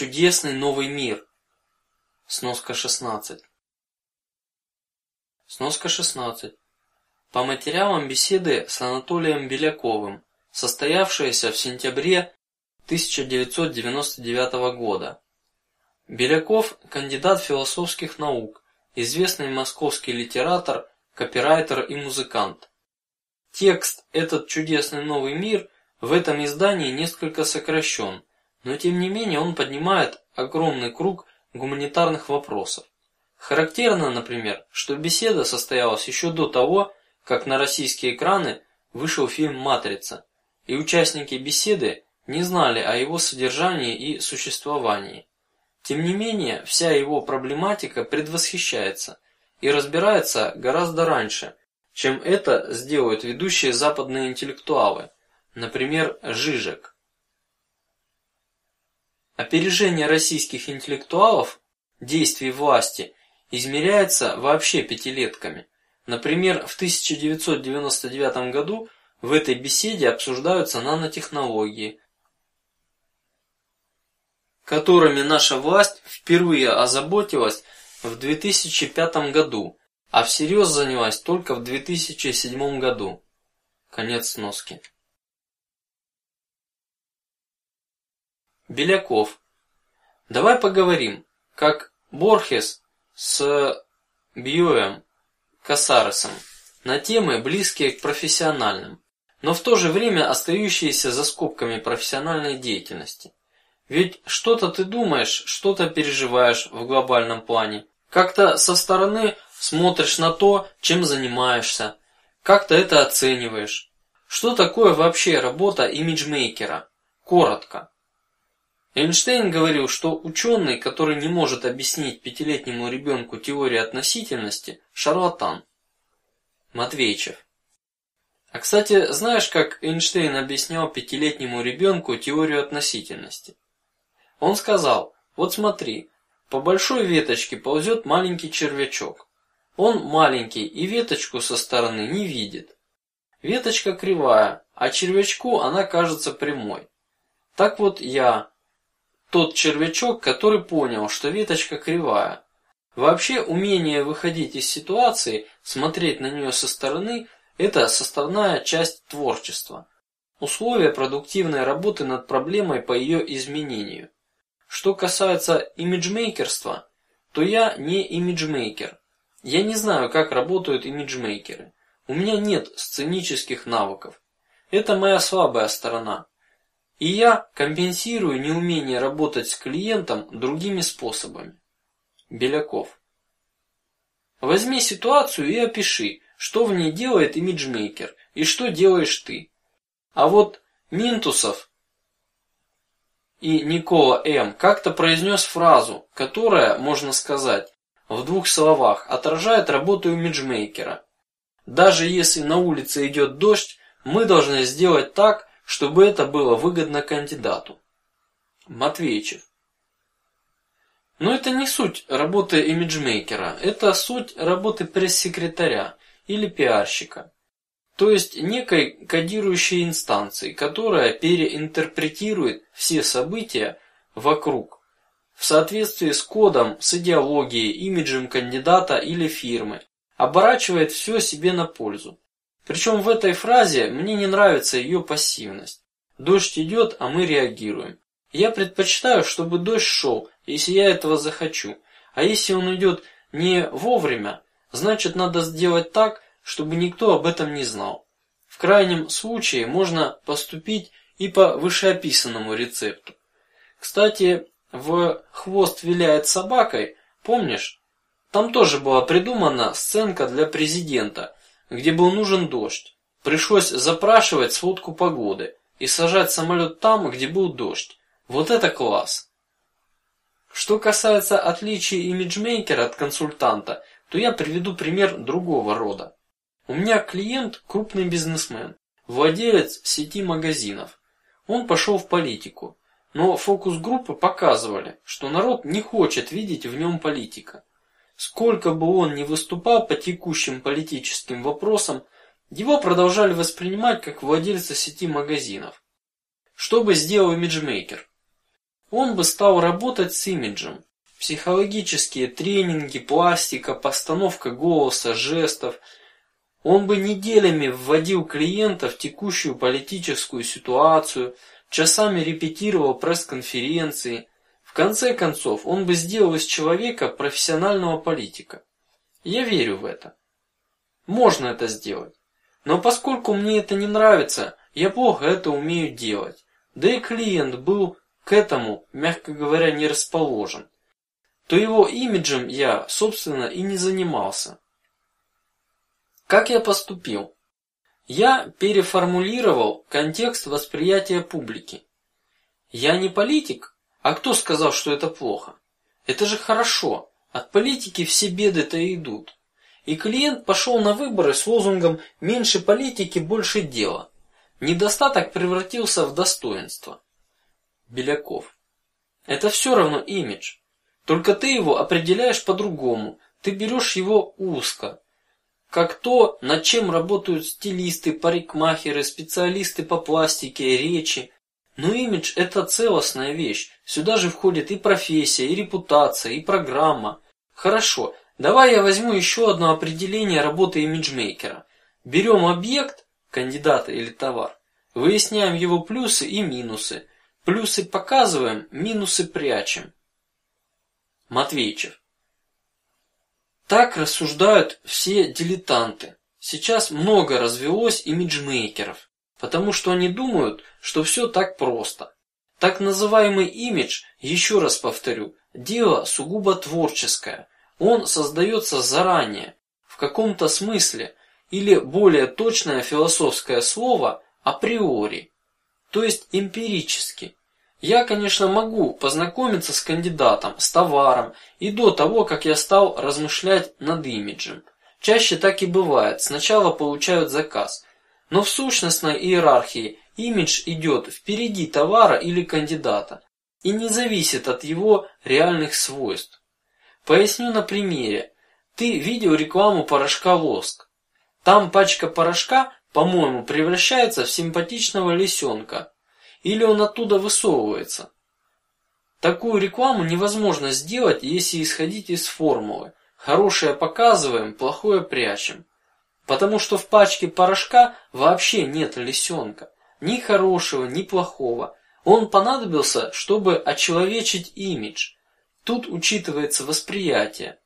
чудесный новый мир. Сноска 16. Сноска 16. По материалам беседы с Анатолием Беляковым, состоявшейся в сентябре 1999 года. Беляков кандидат философских наук, известный московский литератор, копирайтер и музыкант. Текст "Этот чудесный новый мир" в этом издании несколько сокращен, но тем не менее он поднимает огромный круг гуманитарных вопросов. Характерно, например, что беседа состоялась еще до того, как на российские экраны вышел фильм Матрица, и участники беседы не знали о его содержании и существовании. Тем не менее, вся его проблематика предвосхищается и разбирается гораздо раньше, чем это сделают ведущие западные интеллектуалы, например, Жижек. Опережение российских интеллектуалов действий власти измеряется вообще пятилетками. Например, в 1999 году в этой беседе обсуждаются нанотехнологии, которыми наша власть впервые озаботилась в 2005 году, а всерьез занялась только в 2007 году. Конец сноски. Беляков. Давай поговорим, как Борхес с Бьюем Касаресом на темы близкие к профессиональным, но в то же время остающиеся за скобками профессиональной деятельности. Ведь что-то ты думаешь, что-то переживаешь в глобальном плане, как-то со стороны смотришь на то, чем занимаешься, как-то это оцениваешь. Что такое вообще работа имиджмейкера? Коротко. Эйнштейн говорил, что ученый, который не может объяснить пятилетнему ребенку теорию относительности, шарлатан. Матвейчев. А кстати, знаешь, как Эйнштейн объяснял пятилетнему ребенку теорию относительности? Он сказал: "Вот смотри, по большой веточке ползет маленький червячок. Он маленький и веточку со стороны не видит. Веточка кривая, а червячку она кажется прямой. Так вот я, тот червячок, который понял, что веточка кривая. Вообще умение выходить из ситуации, смотреть на нее со стороны – это составная часть творчества, условие продуктивной работы над проблемой по ее изменению. Что касается имиджмейкерства, то я не имиджмейкер. Я не знаю, как работают имиджмейкеры. У меня нет сценических навыков. Это моя слабая сторона. И я компенсирую неумение работать с клиентом другими способами. Беляков. Возьми ситуацию и опиши, что в ней делает имиджмейкер и что делаешь ты. А вот Минтусов и Никола М. как-то произнес фразу, которая, можно сказать, в двух словах отражает работу имиджмейкера. Даже если на улице идет дождь, мы должны сделать так, чтобы это было выгодно кандидату. Матвейчев. Но это не суть работы имиджмейкера, это суть работы пресс-секретаря или пиарщика то есть некой кодирующей инстанции, которая переинтерпретирует все события вокруг в соответствии с кодом, с идеологией, имиджем кандидата или фирмы, оборачивает все себе на пользу. Причем в этой фразе мне не нравится ее пассивность. Дождь идет, а мы реагируем. Я предпочитаю, чтобы дождь шел, если я этого захочу, а если он идет не вовремя, значит надо сделать так, чтобы никто об этом не знал. В крайнем случае можно поступить и по вышеописанному рецепту. Кстати, в хвост виляет собакой, помнишь? Там тоже была придумана сценка для президента, где был нужен дождь. Пришлось запрашивать сводку погоды и сажать самолет там, где был дождь. Вот это класс! Что касается отличий имиджмейкера от консультанта, то я приведу пример другого рода. У меня клиент крупный бизнесмен, владелец сети магазинов. Он пошел в политику, но фокус-группы показывали, что народ не хочет видеть в нем политика. Сколько бы он ни выступал по текущим политическим вопросам, его продолжали воспринимать как владельца сети магазинов. Что бы сделал имиджмейкер? он бы стал работать с имиджем. Психологические тренинги, пластика, постановка голоса, жестов. Он бы неделями вводил клиента в текущую политическую ситуацию, часами репетировал пресс-конференции. В конце концов, он бы сделал из человека профессионального политика. Я верю в это. Можно это сделать, но поскольку мне это не нравится, я плохо это умею делать. Да и клиент был к этому, мягко говоря, не расположен. То его имиджем я, собственно, и не занимался. Как я поступил? Я переформулировал контекст восприятия публики. Я не политик, а кто сказал, что это плохо? Это же хорошо. От политики все беды-то идут. И клиент пошел на выборы с лозунгом "меньше политики, больше дела". Недостаток превратился в достоинство. Беляков. Это все равно имидж. Только ты его определяешь по-другому. Ты берешь его узко, как то, над чем работают стилисты, парикмахеры, специалисты по пластике, речи. Но имидж – это целостная вещь. Сюда же входит и профессия, и репутация, и программа. Хорошо, давай я возьму еще одно определение работы имиджмейкера. Берем объект, кандидата или товар, выясняем его плюсы и минусы. Плюсы показываем, минусы прячем. Матвейчев. Так рассуждают все дилетанты. Сейчас много развелось имиджмейкеров, потому что они думают, что все так просто. Так называемый имидж, еще раз повторю, дело сугубо творческое. Он создается заранее, в каком-то смысле, или более точное философское слово априори, то есть эмпирически. Я, конечно, могу познакомиться с кандидатом, с товаром и до того, как я стал размышлять над имиджем. Чаще так и бывает. Сначала получают заказ, но в сущностной иерархии имидж идет впереди товара или кандидата и не зависит от его реальных свойств. Поясню на примере. Ты видел рекламу порошка Лоск. Там пачка порошка, по-моему, превращается в симпатичного лисенка или он оттуда высовывается. Такую рекламу невозможно сделать, если исходить из формулы: хорошее показываем, плохое прячем, потому что в пачке порошка вообще нет лисенка, ни хорошего, ни плохого. Он понадобился, чтобы очеловечить имидж. Тут учитывается восприятие.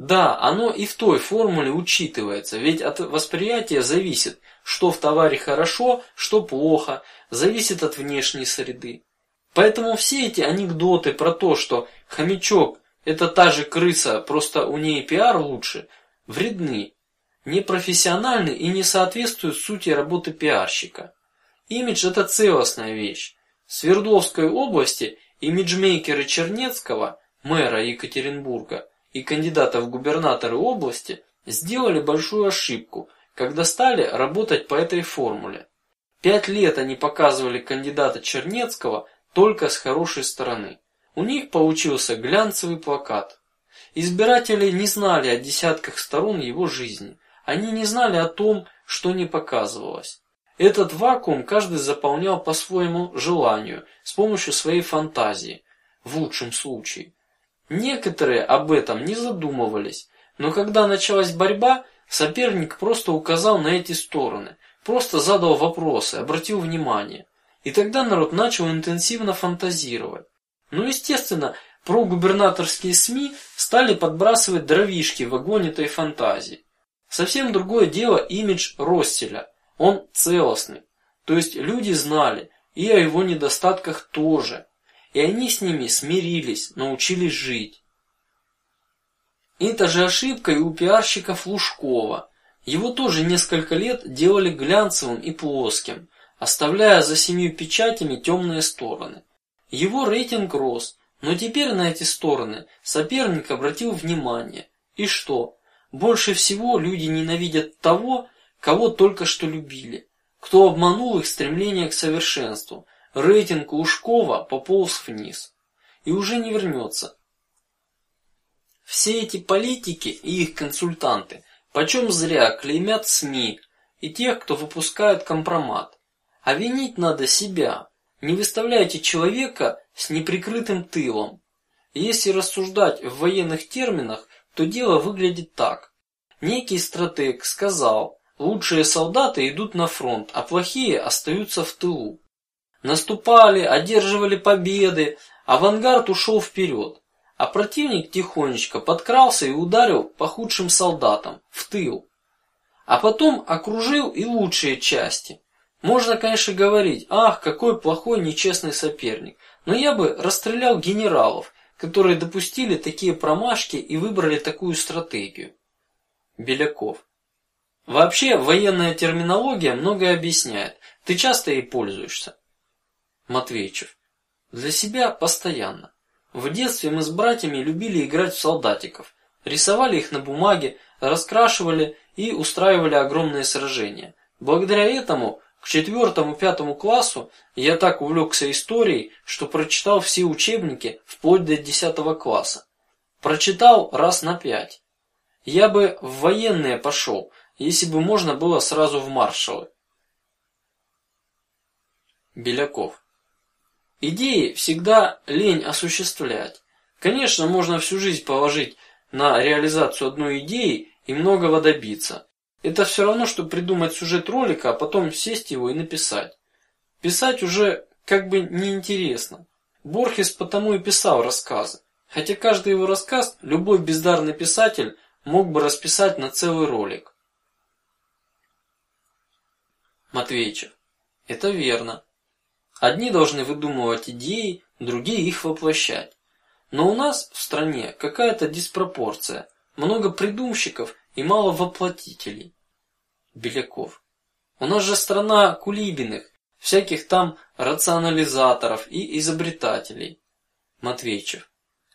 Да, оно и в той формуле учитывается, ведь от восприятия зависит, что в товаре хорошо, что плохо, зависит от внешней среды. Поэтому все эти анекдоты про то, что хомячок это та же крыса, просто у ней пиар лучше, вредны, непрофессиональны и не соответствуют сути работы пиарщика. Имидж это целостная вещь. В Свердловской области имиджмейкеры Чернецкого, мэра Екатеринбурга и кандидата в губернаторы области сделали большую ошибку, когда стали работать по этой формуле. Пять лет они показывали кандидата Чернецкого только с хорошей стороны. У них получился глянцевый плакат. Избиратели не знали о десятках сторон его жизни. Они не знали о том, что не показывалось. Этот вакуум каждый заполнял по своему желанию, с помощью своей фантазии, в лучшем случае. Некоторые об этом не задумывались, но когда началась борьба, Соперник просто указал на эти стороны, просто задал вопросы, обратил внимание, и тогда народ начал интенсивно фантазировать. Ну, естественно, прогубернаторские СМИ стали подбрасывать дровишки в огонь этой фантазии. Совсем другое дело имидж Росселя. Он целостный, то есть люди знали и о его недостатках тоже, и они с ними смирились, научились жить. Это же ошибка и у пиарщиков Лужкова. Его тоже несколько лет делали глянцевым и плоским, оставляя за семью печатями темные стороны. Его рейтинг рос, но теперь на эти стороны соперник обратил внимание. И что? Больше всего люди ненавидят того, кого только что любили, кто обманул их стремление к совершенству. Рейтинг Лужкова пополз вниз и уже не вернется. Все эти политики и их консультанты почем зря клеймят СМИ и тех, кто выпускает компромат. А винить надо себя. Не выставляйте человека с неприкрытым тылом. Если рассуждать в военных терминах, то дело выглядит так: некий стратег сказал, лучшие солдаты идут на фронт, а плохие остаются в тылу. Наступали, одерживали победы, авангард ушел вперед, а противник тихонечко подкрался и ударил по худшим солдатам в тыл, а потом окружил и лучшие части. Можно, конечно, говорить, ах, какой плохой нечестный соперник, но я бы расстрелял генералов, которые допустили такие промашки и выбрали такую стратегию. Беляков. Вообще военная терминология многое объясняет. Ты часто ей пользуешься. Матвейчев. Для себя постоянно. В детстве мы с братьями любили играть в солдатиков, рисовали их на бумаге, раскрашивали и устраивали огромные сражения. Благодаря этому к четвертому-пятому классу я так увлекся историей, что прочитал все учебники вплоть до десятого класса. Прочитал раз на пять. Я бы в военные пошел, если бы можно было сразу в маршалы. Беляков. Идеи всегда лень осуществлять. Конечно, можно всю жизнь положить на реализацию одной идеи и многого добиться. Это все равно, что придумать сюжет ролика, а потом сесть его и написать. Писать уже как бы неинтересно. Борхес потому и писал рассказы, хотя каждый его рассказ любой бездарный писатель мог бы расписать на целый ролик. Матвейчев. Это верно. Одни должны выдумывать идеи, другие их воплощать. Но у нас в стране какая-то диспропорция, много придумщиков и мало воплотителей. Беляков. У нас же страна кулибиных, всяких там рационализаторов и изобретателей. Матвейчев.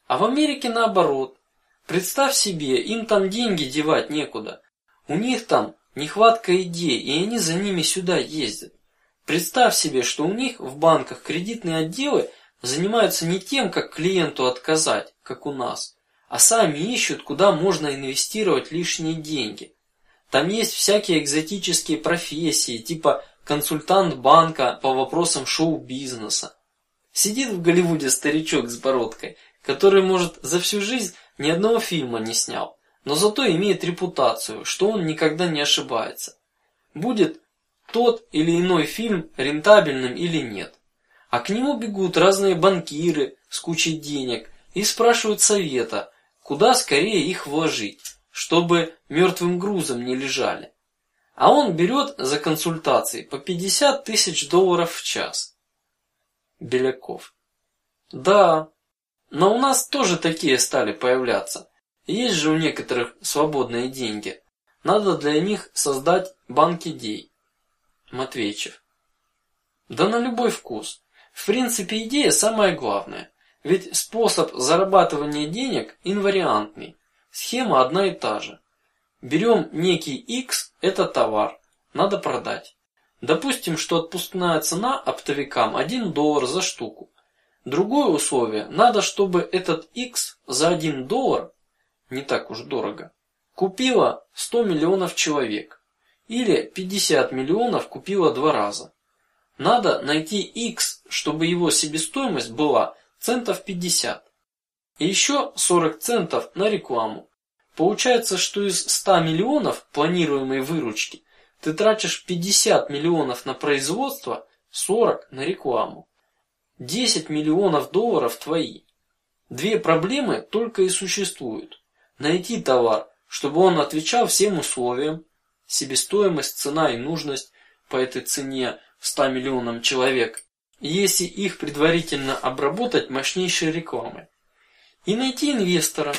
А в Америке наоборот. Представь себе, им там деньги девать некуда. У них там нехватка идей, и они за ними сюда ездят. Представь себе, что у них в банках кредитные отделы занимаются не тем, как клиенту отказать, как у нас, а сами ищут, куда можно инвестировать лишние деньги. Там есть всякие экзотические профессии, типа консультант банка по вопросам шоу-бизнеса. Сидит в Голливуде старичок с бородкой, который может за всю жизнь ни одного фильма не снял, но зато имеет репутацию, что он никогда не ошибается. Будет тот или иной фильм рентабельным или нет. А к нему бегут разные банкиры с кучей денег и спрашивают совета, куда скорее их вложить, чтобы мертвым грузом не лежали. А он берет за консультации по 50 тысяч долларов в час. Беляков. Да, но у нас тоже такие стали появляться. Есть же у некоторых свободные деньги. Надо для них создать банк идей. Матвейчев. Да на любой вкус. В принципе, идея самое главное. Ведь способ зарабатывания денег инвариантный. Схема одна и та же. Берем некий X, это товар, надо продать. Допустим, что отпускная цена оптовикам один доллар за штуку. Другое условие: надо, чтобы этот X за один доллар, не так уж дорого, купило 100 миллионов человек. Или 50 миллионов купила два раза. Надо найти x, чтобы его себестоимость была центов 50. И еще 40 центов на рекламу. Получается, что из 100 миллионов планируемой выручки ты тратишь 50 миллионов на производство, 40 на рекламу. 10 миллионов долларов твои. Две проблемы только и существуют: найти товар, чтобы он отвечал всем условиям, себестоимость, цена и нужность по этой цене 100 миллионам человек, если их предварительно обработать мощнейшей рекламой, и найти инвестора.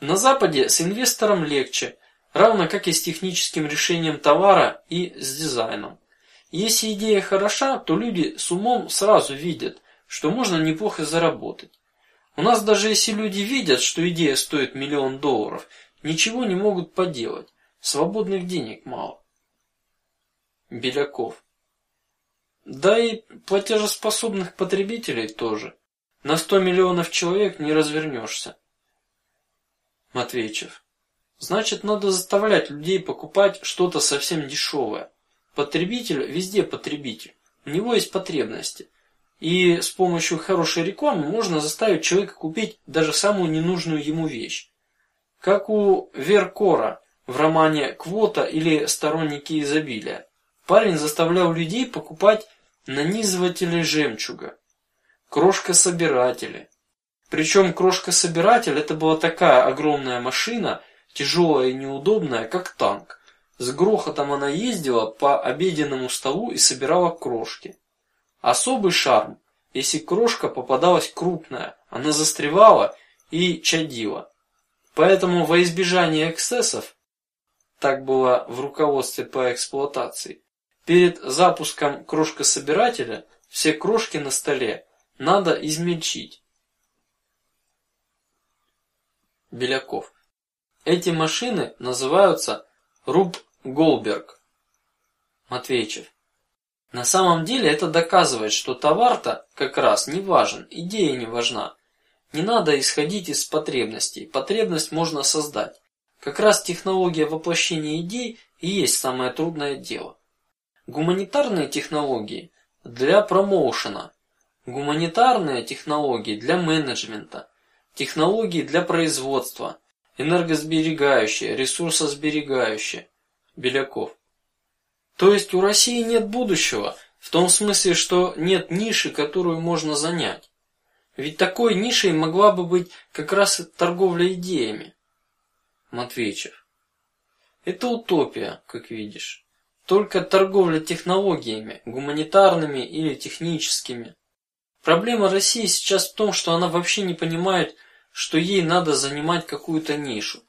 На Западе с инвестором легче, равно как и с техническим решением товара и с дизайном. Если идея хороша, то люди с умом сразу видят, что можно неплохо заработать. У нас даже если люди видят, что идея стоит миллион долларов, ничего не могут поделать. Свободных денег мало. Беляков. Да и платежеспособных потребителей тоже. На сто миллионов человек не развернешься. Матвейчев. Значит, надо заставлять людей покупать что-то совсем дешевое. Потребитель везде потребитель. У него есть потребности. И с помощью хорошей рекламы можно заставить человека купить даже самую ненужную ему вещь, как у Веркора в романе "Квота" или "Сторонники изобилия". Парень заставлял людей покупать нанизыватели жемчуга, крошка-собиратели. Причем крошка-собиратель это была такая огромная машина, тяжелая и неудобная, как танк. С грохотом она ездила по обеденному столу и собирала крошки. Особый шарм, если крошка попадалась крупная, она застревала и чадила. Поэтому во избежание эксцессов, так было в руководстве по эксплуатации, перед запуском крошкособирателя все крошки на столе надо измельчить. Беляков. Эти машины называются Руб Голберг. Матвейчев. На самом деле это доказывает, что товар-то как раз не важен, идея не важна. Не надо исходить из потребностей. Потребность можно создать. Как раз технология воплощения идей и есть самое трудное дело. Гуманитарные технологии для промоушена, гуманитарные технологии для менеджмента, технологии для производства, энергосберегающие, ресурсосберегающие. Беляков. То есть у России нет будущего в том смысле, что нет ниши, которую можно занять. Ведь такой нишей могла бы быть как раз торговля идеями. Матвейчев. Это утопия, как видишь. Только торговля технологиями, гуманитарными или техническими. Проблема России сейчас в том, что она вообще не понимает, что ей надо занимать какую-то нишу.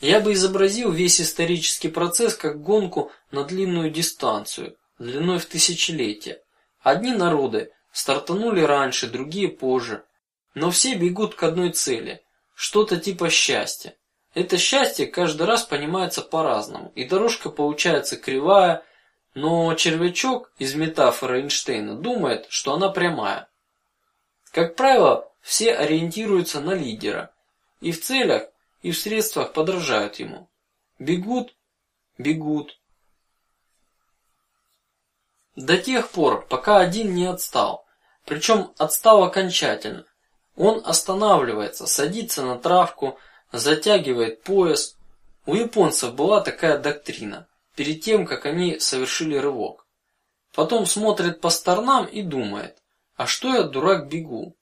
Я бы изобразил весь исторический процесс как гонку на длинную дистанцию, длиной в тысячелетия. Одни народы стартанули раньше, другие позже, но все бегут к одной цели, что-то типа счастья. Это счастье каждый раз понимается по-разному, и дорожка получается кривая, но червячок из метафоры Эйнштейна думает, что она прямая. Как правило, все ориентируются на лидера, и в целях и в средствах подражают ему. Бегут, бегут. До тех пор, пока один не отстал, причем отстал окончательно. Он останавливается, садится на травку, затягивает пояс. У японцев была такая доктрина перед тем, как они совершили рывок. Потом смотрит по сторонам и думает: а что я дурак бегу?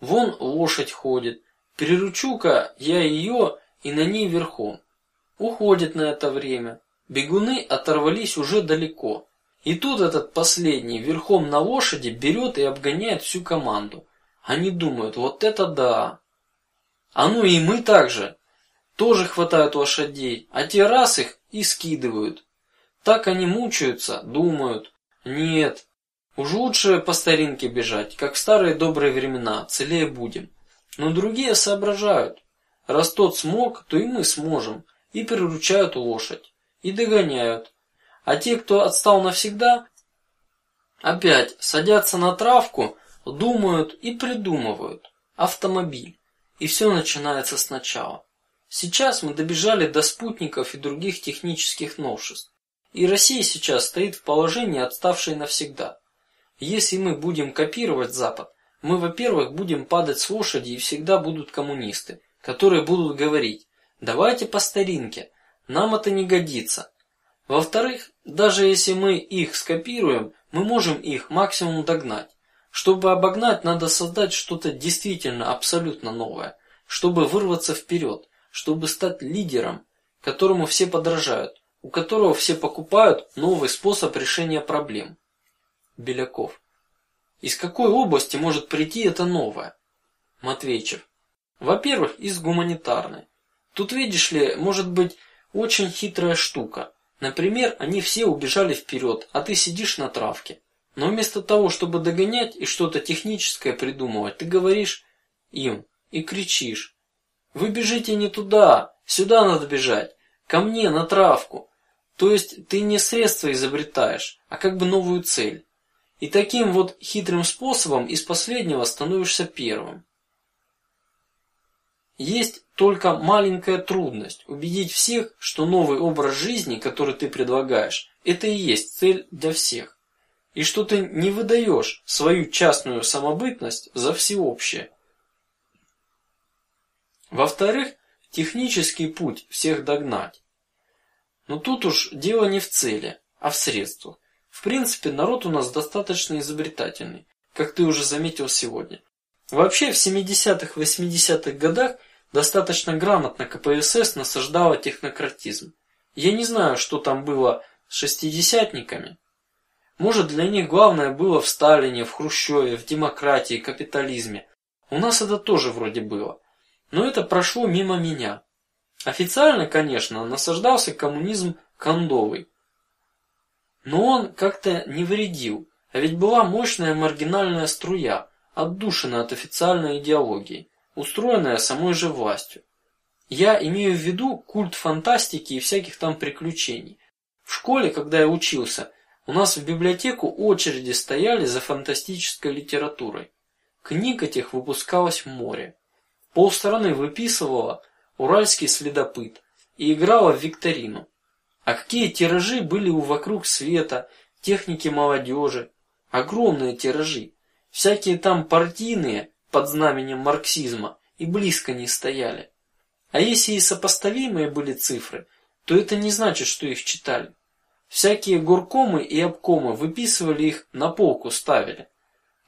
Вон лошадь ходит, переручу-ка я ее и на ней верхом. Уходит на это время. Бегуны оторвались уже далеко. И тут этот последний верхом на лошади берет и обгоняет всю команду. Они думают: вот это да. А ну и мы также тоже хватают лошадей, а те раз их и скидывают. Так они мучаются, думают: нет, уж лучше по старинке бежать, как в старые добрые времена, целее будем. Но другие соображают: Раз тот смог, то и мы сможем, и приручают лошадь, и догоняют. А те, кто отстал навсегда, опять садятся на травку, думают и придумывают автомобиль, и все начинается сначала. Сейчас мы добежали до спутников и других технических новшеств, и Россия сейчас стоит в положении отставшей навсегда. Если мы будем копировать Запад, мы, во-первых, будем падать с лошади и всегда будут коммунисты, которые будут говорить: давайте по старинке, нам это не годится. Во-вторых, даже если мы их скопируем, мы можем их максимум догнать. Чтобы обогнать, надо создать что-то действительно абсолютно новое, чтобы вырваться вперед, чтобы стать лидером, которому все подражают, у которого все покупают новый способ решения проблем. Беляков. Из какой области может прийти это новое? Матвейчев. Во-первых, из гуманитарной. Тут видишь ли, может быть очень хитрая штука. Например, они все убежали вперед, а ты сидишь на травке. Но вместо того, чтобы догонять и что-то техническое придумывать, ты говоришь им и кричишь: "Вы бежите не туда, сюда надо бежать, ко мне на травку". То есть ты не средство изобретаешь, а как бы новую цель. И таким вот хитрым способом из последнего становишься первым. Есть только маленькая трудность убедить всех, что новый образ жизни, который ты предлагаешь, это и есть цель для всех. И что ты не выдаешь свою частную самобытность за всеобщее. Во-вторых, технический путь всех догнать. Но тут уж дело не в цели, а в средствах. В принципе, народ у нас достаточно изобретательный, как ты уже заметил сегодня. Вообще в 70-х, 80-х годах достаточно грамотно КПСС насаждала технократизм. Я не знаю, что там было с шестидесятниками. Может, для них главное было в Сталине, в Хрущеве, в демократии, капитализме. У нас это тоже вроде было, но это прошло мимо меня. Официально, конечно, насаждался коммунизм кондовый, но он как-то не вредил, а ведь была мощная маргинальная струя, отдушина от официальной идеологии, устроенная самой же властью. Я имею в виду культ фантастики и всяких там приключений. В школе, когда я учился, у нас в библиотеку очереди стояли за фантастической литературой. Книг этих выпускалось в море. Полстраны выписывала уральский следопыт и играла в викторину. А какие тиражи были у вокруг света, техники молодежи, огромные тиражи, всякие там партийные под знаменем марксизма и близко не стояли. А если и сопоставимые были цифры, то это не значит, что их читали. Всякие горкомы и обкомы выписывали их на полку ставили,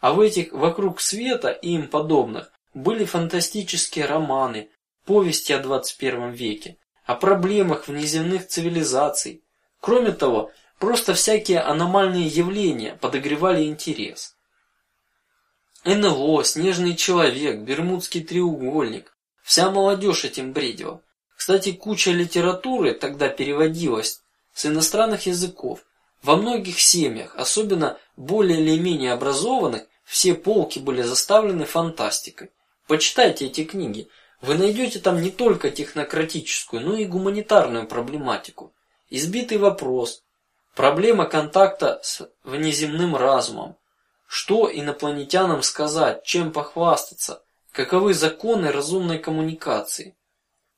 а в этих вокруг света и им подобных были фантастические романы, повести о 21 веке, о проблемах внеземных цивилизаций. Кроме того, просто всякие аномальные явления подогревали интерес. НЛО, снежный человек, Бермудский треугольник, вся молодежь этим бредила. Кстати, куча литературы тогда переводилась с иностранных языков. Во многих семьях, особенно более или менее образованных, все полки были заставлены фантастикой. Почитайте эти книги, вы найдете там не только технократическую, но и гуманитарную проблематику. Избитый вопрос, проблема контакта с внеземным разумом. Что инопланетянам сказать, чем похвастаться, каковы законы разумной коммуникации?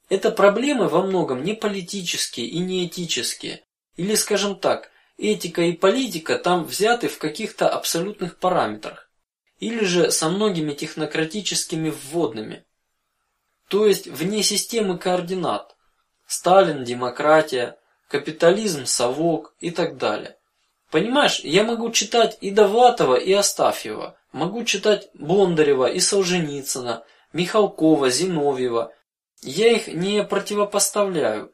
Это проблемы во многом не политические и не этические, или, скажем так, этика и политика там взяты в каких-то абсолютных параметрах, или же со многими технократическими вводными то есть вне системы координат. Сталин, демократия, капитализм, совок и так далее. Понимаешь, я могу читать и Довлатова, и Астафьева, могу читать Бондарева и Солженицына, Михалкова, Зиновьева. Я их не противопоставляю.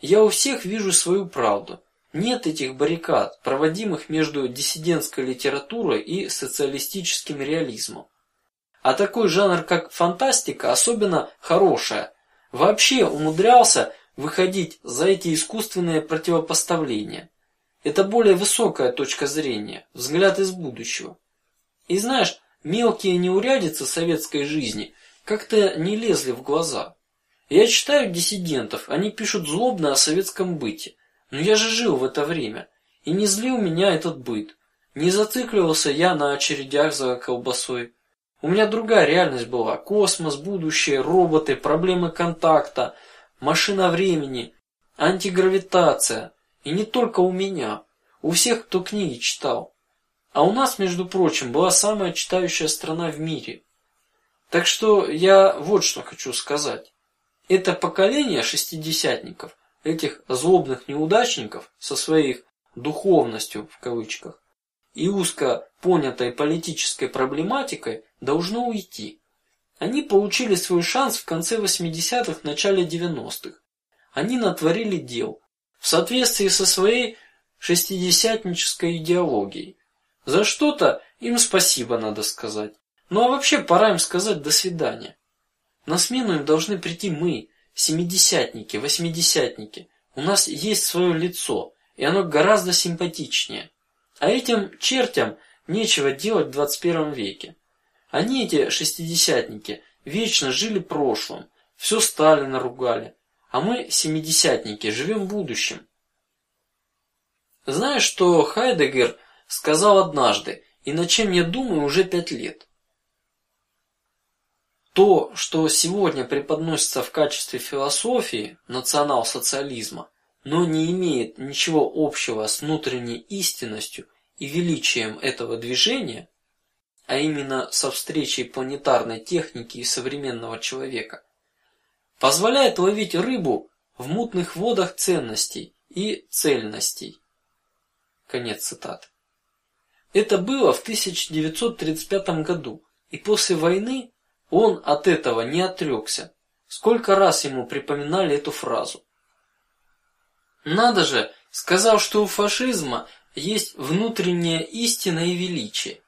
Я у всех вижу свою правду. Нет этих баррикад, проводимых между диссидентской литературой и социалистическим реализмом. А такой жанр, как фантастика, особенно хорошая, вообще умудрялся выходить за эти искусственные противопоставления. Это более высокая точка зрения, взгляд из будущего. И знаешь, мелкие неурядицы советской жизни как-то не лезли в глаза. Я читаю диссидентов, они пишут злобно о советском быте, но я же жил в это время, и не злил меня этот быт, не зацикливался я на очередях за колбасой. У меня другая реальность была: космос, будущее, роботы, проблемы контакта, машина времени, антигравитация. И не только у меня, у всех, кто книги читал. А у нас, между прочим, была самая читающая страна в мире. Так что я вот что хочу сказать: это поколение шестидесятников, этих злобных неудачников со своей духовностью в кавычках, и узко понятой политической проблематикой должно уйти. Они получили свой шанс в конце 80-х, начале 90-х. Они натворили дел в соответствии со своей шестидесятнической идеологией. За что-то им спасибо надо сказать. Ну а вообще пора им сказать до свидания. На смену им должны прийти мы, семидесятники, восьмидесятники. У нас есть свое лицо, и оно гораздо симпатичнее. А этим чертям нечего делать в 21 веке. Они эти шестидесятники вечно жили прошлым, все Сталина ругали, а мы семидесятники живем будущим. Знаешь, что Хайдегер сказал однажды, и над чем я думаю уже пять лет? То, что сегодня преподносится в качестве философии национал-социализма, но не имеет ничего общего с внутренней истинностью и величием этого движения, а именно со встречей планетарной техники и современного человека, позволяет ловить рыбу в мутных водах ценностей и цельностей. Конец цитаты. Это было в 1935 году, и после войны он от этого не отрекся. Сколько раз ему припоминали эту фразу. Надо же, сказал, что у фашизма есть внутренняя истина и величие.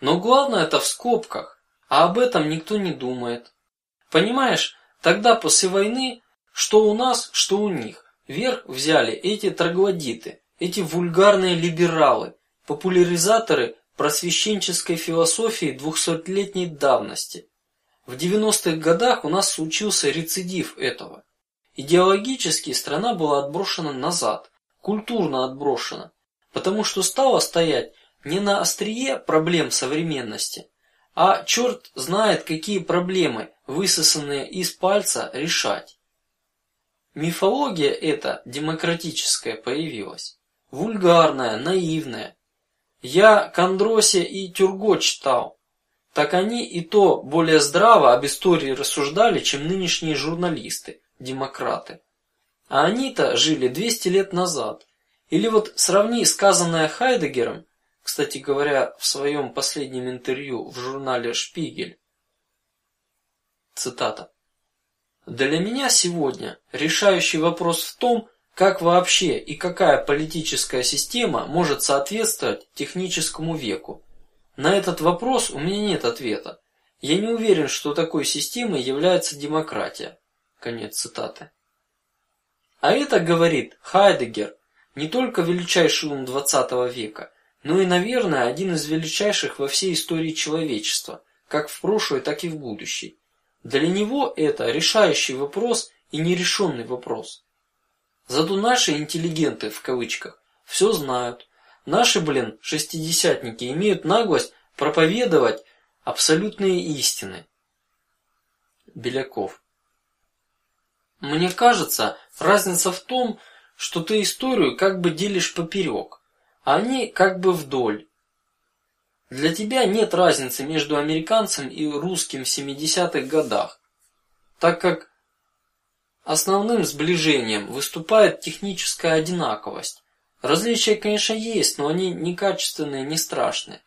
Но главное это в скобках, а об этом никто не думает. Понимаешь, тогда после войны, что у нас, что у них, верх взяли эти троглодиты, эти вульгарные либералы, популяризаторы просвещенческой философии двухсотлетней давности. В 90-х годах у нас случился рецидив этого. Идеологически страна была отброшена назад, культурно отброшена, потому что стала стоять не на острие проблем современности, а черт знает какие проблемы, высосанные из пальца, решать. Мифология эта демократическая появилась, вульгарная, наивная, я Кондросе и Тюрго читал. Так они и то более здраво об истории рассуждали, чем нынешние журналисты, демократы. А они-то жили 200 лет назад. Или вот сравни сказанное Хайдегером, кстати говоря, в своем последнем интервью в журнале Шпигель. Цитата: "Для меня сегодня решающий вопрос в том, как вообще и какая политическая система может соответствовать техническому веку? На этот вопрос у меня нет ответа. Я не уверен, что такой системой является демократия. Конец цитаты. А это говорит Хайдегер, не только величайший ум XX века, но и, наверное, один из величайших во всей истории человечества, как в прошлой, так и в будущей. Для него это решающий вопрос и нерешенный вопрос. Зато наши интеллигенты в кавычках все знают. Наши, блин, шестидесятники имеют наглость проповедовать абсолютные истины. Беляков. Мне кажется, разница в том, что ты историю как бы делишь поперек, а они как бы вдоль. Для тебя нет разницы между американцем и русским в 70-х годах, так как Основным сближением выступает техническая одинаковость. Различия, конечно, есть, но они не качественные, не страшные.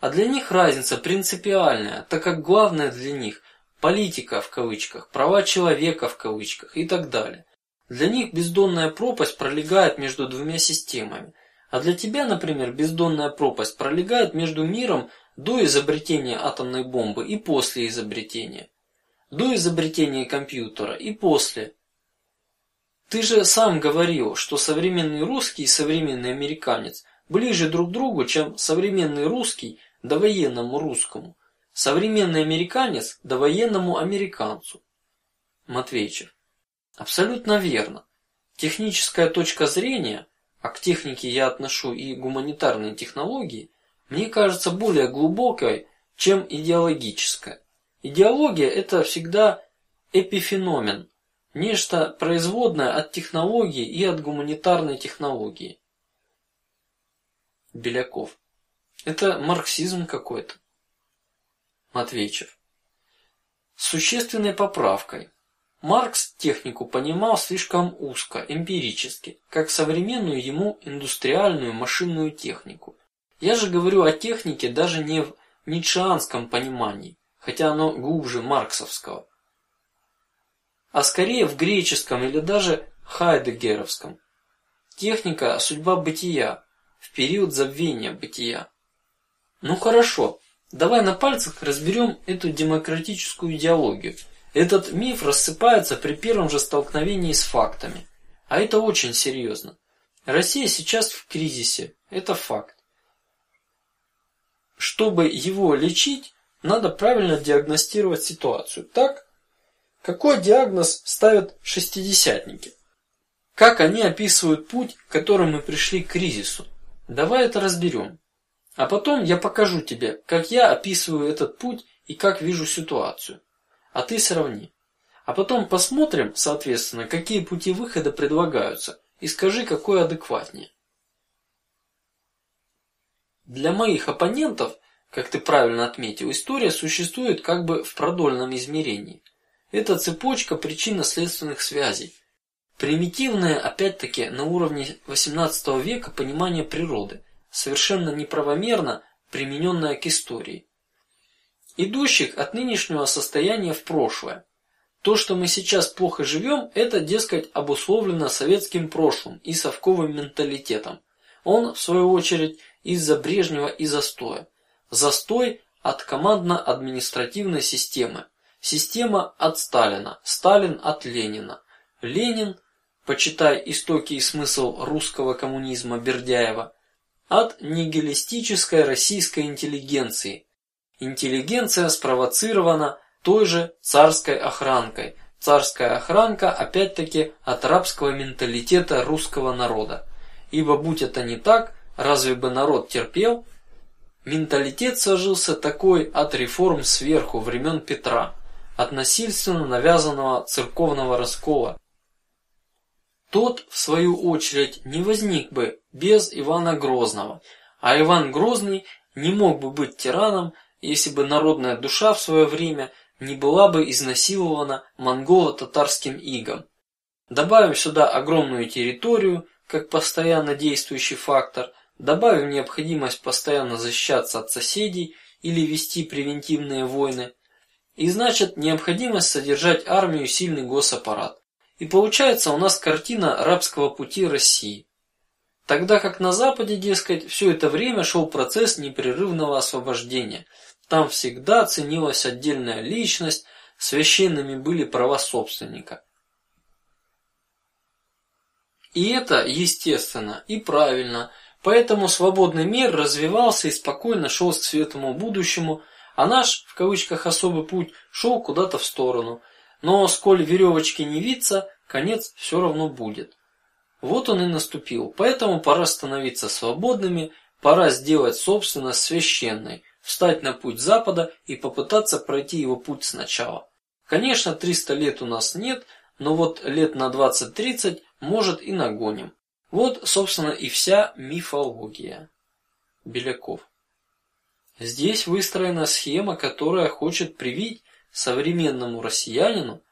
А для них разница принципиальная, так как главное для них политика в кавычках, права человека в кавычках и так далее. Для них бездонная пропасть пролегает между двумя системами, а для тебя, например, бездонная пропасть пролегает между миром до изобретения атомной бомбы и после изобретения до изобретения компьютера и после. Ты же сам говорил, что современный русский и современный американец ближе друг другу, чем современный русский до военному русскому, современный американец до военному американцу. Матвейчев. Абсолютно верно. Техническая точка зрения, а к технике я отношу и гуманитарные технологии, мне кажется более глубокой, чем идеологическая. Идеология – это всегда эпифеномен, нечто производное от технологии и от гуманитарной технологии. Беляков. Это марксизм какой-то. Матвейчев. С существенной поправкой. Маркс технику понимал слишком узко, эмпирически, как современную ему индустриальную машинную технику. Я же говорю о технике даже не в ницшеанском понимании хотя оно глубже марксовского, а скорее в греческом или даже хайдегеровском. Техника судьба бытия в период забвения бытия. Ну хорошо, давай на пальцах разберем эту демократическую идеологию. Этот миф рассыпается при первом же столкновении с фактами, а это очень серьезно. Россия сейчас в кризисе, это факт. Чтобы его лечить, надо правильно диагностировать ситуацию. Так? Какой диагноз ставят шестидесятники? Как они описывают путь, которым мы пришли к кризису? Давай это разберем. А потом я покажу тебе, как я описываю этот путь и как вижу ситуацию. А ты сравни. А потом посмотрим, соответственно, какие пути выхода предлагаются, и скажи, какой адекватнее. Для моих оппонентов, как ты правильно отметил, история существует как бы в продольном измерении. Это цепочка причинно-следственных связей, примитивное, опять-таки, на уровне XVIII века понимание природы, совершенно неправомерно примененное к истории, идущих от нынешнего состояния в прошлое. То, что мы сейчас плохо живем, это, дескать, обусловлено советским прошлым и совковым менталитетом. Он, в свою очередь, из-за Брежнева и застоя. Застой от командно-административной системы. Система от Сталина, Сталин от Ленина, Ленин, почитай истоки и смысл русского коммунизма Бердяева, от нигилистической российской интеллигенции. Интеллигенция спровоцирована той же царской охранкой. Царская охранка опять-таки от рабского менталитета русского народа. Ибо будь это не так, разве бы народ терпел? Менталитет сложился такой от реформ сверху времен Петра, от насильственно навязанного церковного раскола. Тот, в свою очередь, не возник бы без Ивана Грозного, а Иван Грозный не мог бы быть тираном, если бы народная душа в свое время не была бы изнасилована монголо-татарским игом. Добавим сюда огромную территорию как постоянно действующий фактор, добавим необходимость постоянно защищаться от соседей или вести превентивные войны, и значит необходимость содержать армию, сильный госаппарат. И получается у нас картина рабского пути России. Тогда как на Западе, дескать, все это время шел процесс непрерывного освобождения, там всегда ценилась отдельная личность, священными были права собственника. И это естественно и правильно, поэтому свободный мир развивался и спокойно шел к светлому будущему, а наш в кавычках особый путь шел куда-то в сторону. Но сколь веревочки не виться, конец все равно будет. Вот он и наступил, поэтому пора становиться свободными, пора сделать собственность священной встать на путь Запада и попытаться пройти его путь сначала. Конечно, 300 лет у нас нет, но вот лет на 20-30 может и нагоним. Вот, собственно, и вся мифология. Беляков. Здесь выстроена схема, которая хочет привить современному россиянину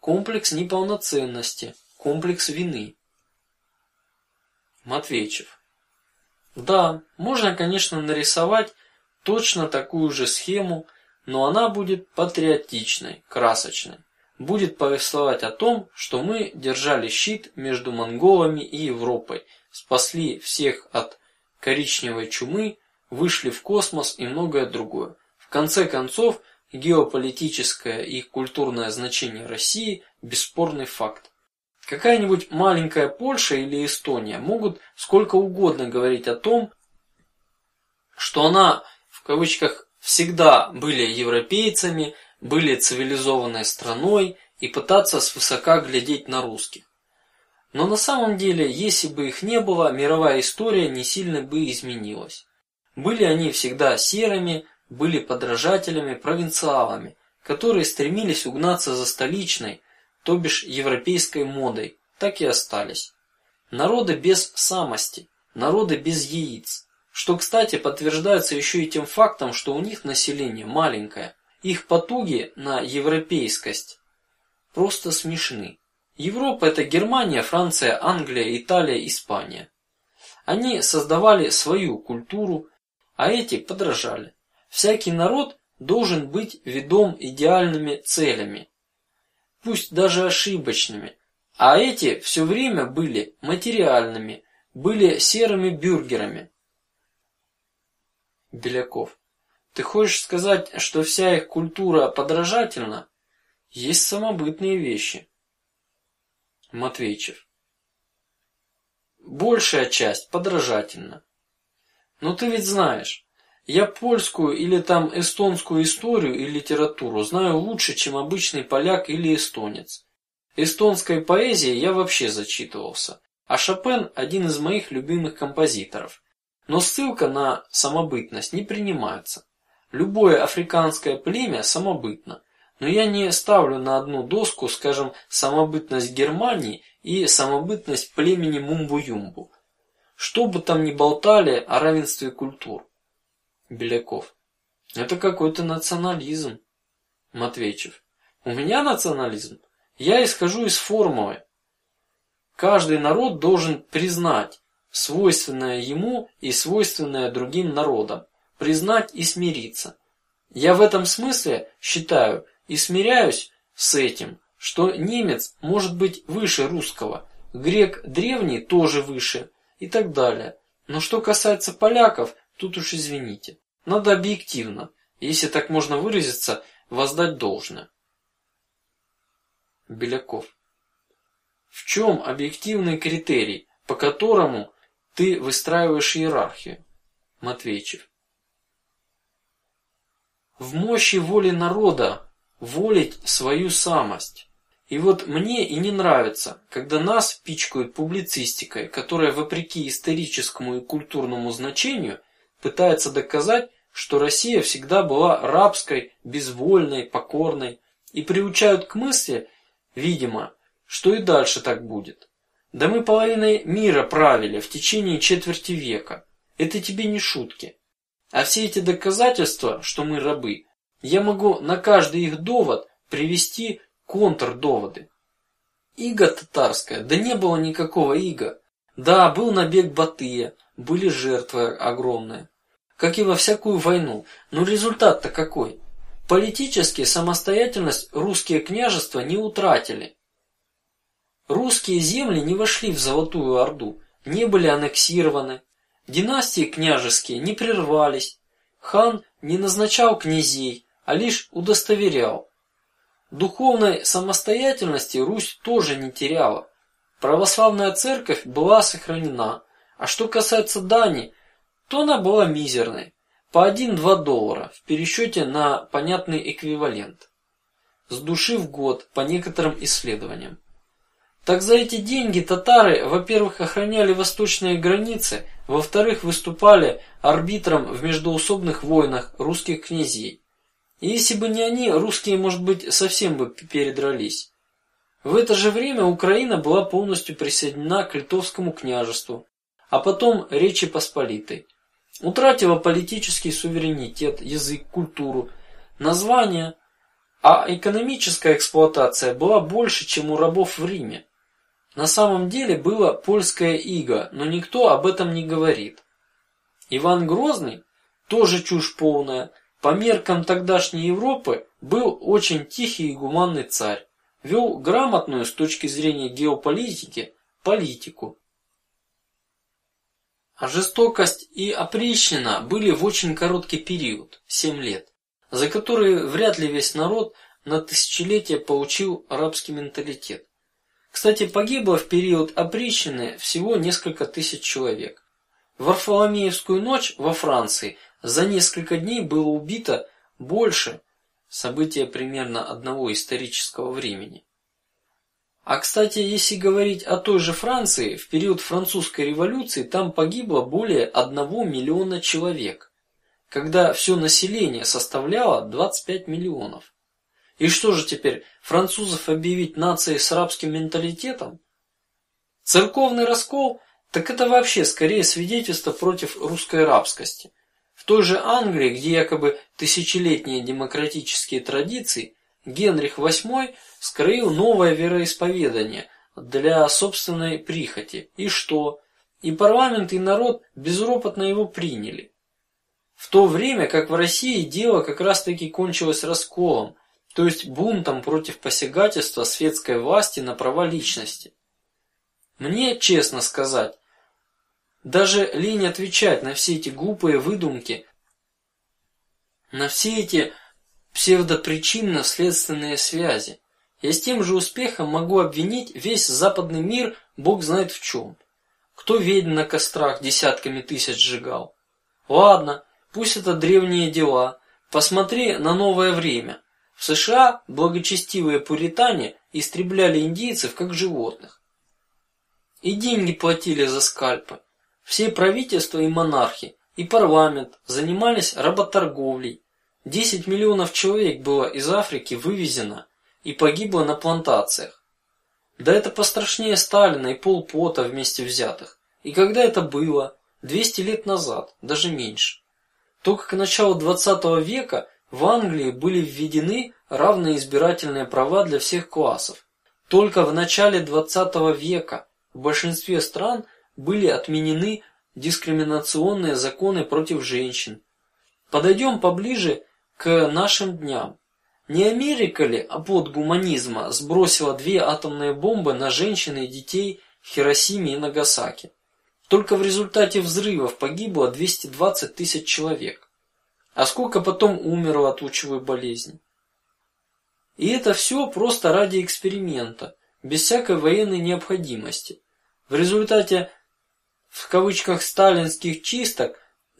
комплекс неполноценности, комплекс вины. Матвейчев. Да, можно, конечно, нарисовать точно такую же схему, но она будет патриотичной, красочной. Будет повествовать о том, что мы держали щит между монголами и Европой, спасли всех от коричневой чумы, вышли в космос и многое другое. В конце концов, геополитическое и культурное значение России бесспорный факт. Какая-нибудь маленькая Польша или Эстония могут сколько угодно говорить о том, что она кавычках всегда были европейцами, были цивилизованной страной и пытаться свысока глядеть на русских. Но на самом деле, если бы их не было, мировая история не сильно бы изменилась. Были они всегда серыми, были подражателями, провинциалами, которые стремились угнаться за столичной, то бишь европейской модой, так и остались. Народы без самости, народы без яиц, что, кстати, подтверждается еще и тем фактом, что у них население маленькое, их потуги на европейскость просто смешны. Европа это Германия, Франция, Англия, Италия, Испания. Они создавали свою культуру, а эти подражали. Всякий народ должен быть ведом идеальными целями, пусть даже ошибочными, а эти все время были материальными, были серыми бюргерами, Беляков. Ты хочешь сказать, что вся их культура подражательна? Есть самобытные вещи. Матвейчев. Большая часть подражательна. Но ты ведь знаешь, я польскую или там эстонскую историю и литературу знаю лучше, чем обычный поляк или эстонец. Эстонской поэзией я вообще зачитывался, а Шопен один из моих любимых композиторов. Но ссылка на самобытность не принимается. Любое африканское племя самобытно, но я не ставлю на одну доску, скажем, самобытность Германии и самобытность племени Мумбу-Юмбу. Что бы там ни болтали о равенстве культур, Беляков. Это какой-то национализм. Матвейчев. У меня национализм. Я исхожу из формулы. Каждый народ должен признать свойственное ему и свойственное другим народам, признать и смириться. Я в этом смысле считаю и смиряюсь с этим, что немец может быть выше русского, грек древний тоже выше и так далее. Но что касается поляков, тут уж извините, надо объективно, если так можно выразиться, воздать должное. Беляков. В чем объективный критерий, по которому ты выстраиваешь иерархию? Матвейчев. В мощи воли народа волить свою самость. И вот мне и не нравится, когда нас пичкают публицистикой, которая, вопреки историческому и культурному значению, пытается доказать, что Россия всегда была рабской, безвольной, покорной, и приучают к мысли, видимо, что и дальше так будет. Да мы половиной мира правили в течение четверти века. Это тебе не шутки. А все эти доказательства, что мы рабы, я могу на каждый их довод привести контрдоводы. Ига татарская, да не было никакого ига. Да, был набег Батыя, были жертвы огромные, как и во всякую войну. Но результат-то какой? Политически самостоятельность русские княжества не утратили. Русские земли не вошли в Золотую Орду, не были аннексированы, династии княжеские не прервались, хан не назначал князей, а лишь удостоверял. Духовной самостоятельности Русь тоже не теряла. Православная церковь была сохранена, а что касается дани, то она была мизерной по один-два доллара в пересчете на понятный эквивалент с души в год по некоторым исследованиям. Так за эти деньги татары, во-первых, охраняли восточные границы, во-вторых, выступали арбитром в междоусобных войнах русских князей. И если бы не они, русские, может быть, совсем бы передрались. В это же время Украина была полностью присоединена к литовскому княжеству, а потом Речи Посполитой утратила политический суверенитет, язык, культуру, название, а экономическая эксплуатация была больше, чем у рабов в Риме. На самом деле было польское иго, но никто об этом не говорит. Иван Грозный тоже чушь полная. По меркам тогдашней Европы был очень тихий и гуманный царь, вел грамотную с точки зрения геополитики политику, а жестокость и опричнина были в очень короткий период, семь лет, за которые вряд ли весь народ на тысячелетия получил арабский менталитет. Кстати, погибло в период опричнины всего несколько тысяч человек. В Варфоломеевскую ночь во Франции за несколько дней было убито больше. События примерно одного исторического времени. А кстати, если говорить о той же Франции, в период французской революции там погибло более одного миллиона человек, когда все население составляло 25 миллионов. И что же теперь французов объявить нацией с рабским менталитетом? Церковный раскол, так это вообще скорее свидетельство против русской рабскости. В той же Англии, где якобы тысячелетние демократические традиции, Генрих VIII скроил новое вероисповедание для собственной прихоти. И что? И парламент и народ безропотно его приняли. В то время как в России дело как раз таки кончилось расколом, то есть бунтом против посягательства светской власти на права личности. Мне, честно сказать, даже лень отвечать на все эти глупые выдумки, на все эти псевдопричинно-следственные связи. Я с тем же успехом могу обвинить весь западный мир, Бог знает в чем. Кто ведьм на кострах десятками тысяч сжигал? Ладно, пусть это древние дела. Посмотри на новое время. В США благочестивые пуритане истребляли индейцев как животных. И деньги платили за скальпы. Все правительства и монархи и парламент занимались работорговлей. Десять миллионов человек было из Африки вывезено и погибло на плантациях. Да это пострашнее Сталина и Пол Пота вместе взятых. И когда это было? Двести лет назад, даже меньше. Только к началу 20 века в Англии были введены равные избирательные права для всех классов. Только в начале 20 века в большинстве стран были отменены дискриминационные законы против женщин. Подойдем поближе к нашим дням. Не Америка ли, а под гуманизма, сбросила две атомные бомбы на женщин и детей Хиросиме и Нагасаки? Только в результате взрывов погибло 220 тысяч человек. А сколько потом умерло от лучевой болезни? И это все просто ради эксперимента, без всякой военной необходимости. В результате, в кавычках, сталинских чисток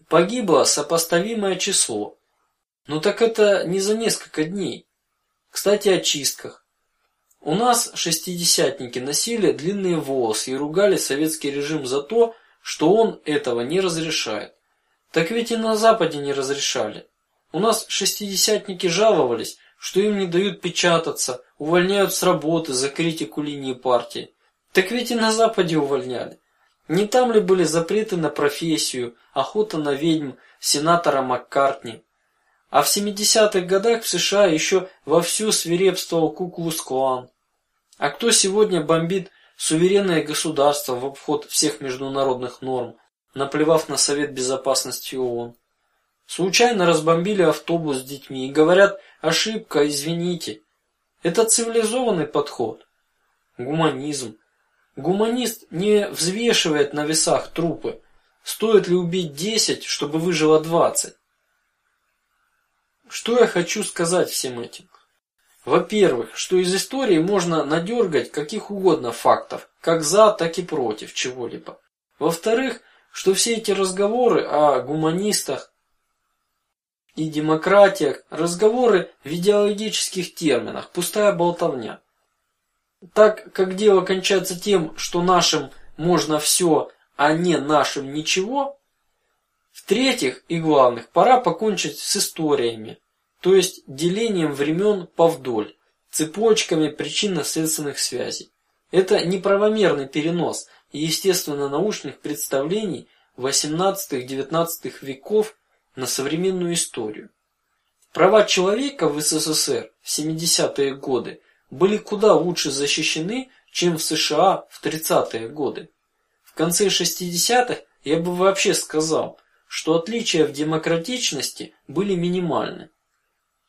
погибло сопоставимое число. Ну так это не за несколько дней. Кстати, о чистках. У нас шестидесятники носили длинные волосы и ругали советский режим за то, что он этого не разрешает. Так ведь и на Западе не разрешали. У нас шестидесятники жаловались, что им не дают печататься, увольняют с работы за критику линии партии. Так ведь и на Западе увольняли. Не там ли были запреты на профессию, охота на ведьм сенатора Маккартни? А в 70-х годах в США еще вовсю свирепствовал Куклус-клан. А кто сегодня бомбит суверенное государство в обход всех международных норм, наплевав на Совет Безопасности ООН? Случайно разбомбили автобус с детьми и говорят ошибка, извините. Это цивилизованный подход. Гуманизм. Гуманист не взвешивает на весах трупы. Стоит ли убить десять, чтобы выжило двадцать? Что я хочу сказать всем этим? Во-первых, что из истории можно надергать каких угодно фактов, как за, так и против чего-либо. Во-вторых, что все эти разговоры о гуманистах и демократиях, разговоры в идеологических терминах, пустая болтовня. Так как дело кончается тем, что нашим можно все, а не нашим ничего, в-третьих и главных, пора покончить с историями, то есть делением времен повдоль, цепочками причинно-следственных связей. Это неправомерный перенос естественно-научных представлений XVIII-XIX веков на современную историю. Права человека в СССР в 70-е годы были куда лучше защищены, чем в США в 30-е годы. В конце 60-х я бы вообще сказал, что отличия в демократичности были минимальны.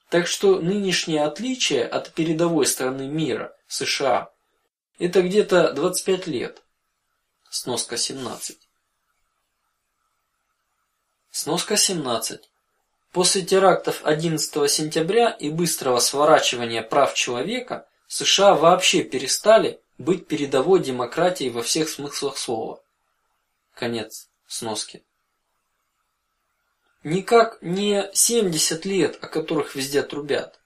Так что нынешнее отличие от передовой страны мира США это где-то 25 лет. Сноска 17. Сноска 17. После терактов 11 сентября и быстрого сворачивания прав человека США вообще перестали быть передовой демократией во всех смыслах слова. Конец сноски. Никак не 70 лет, о которых везде трубят.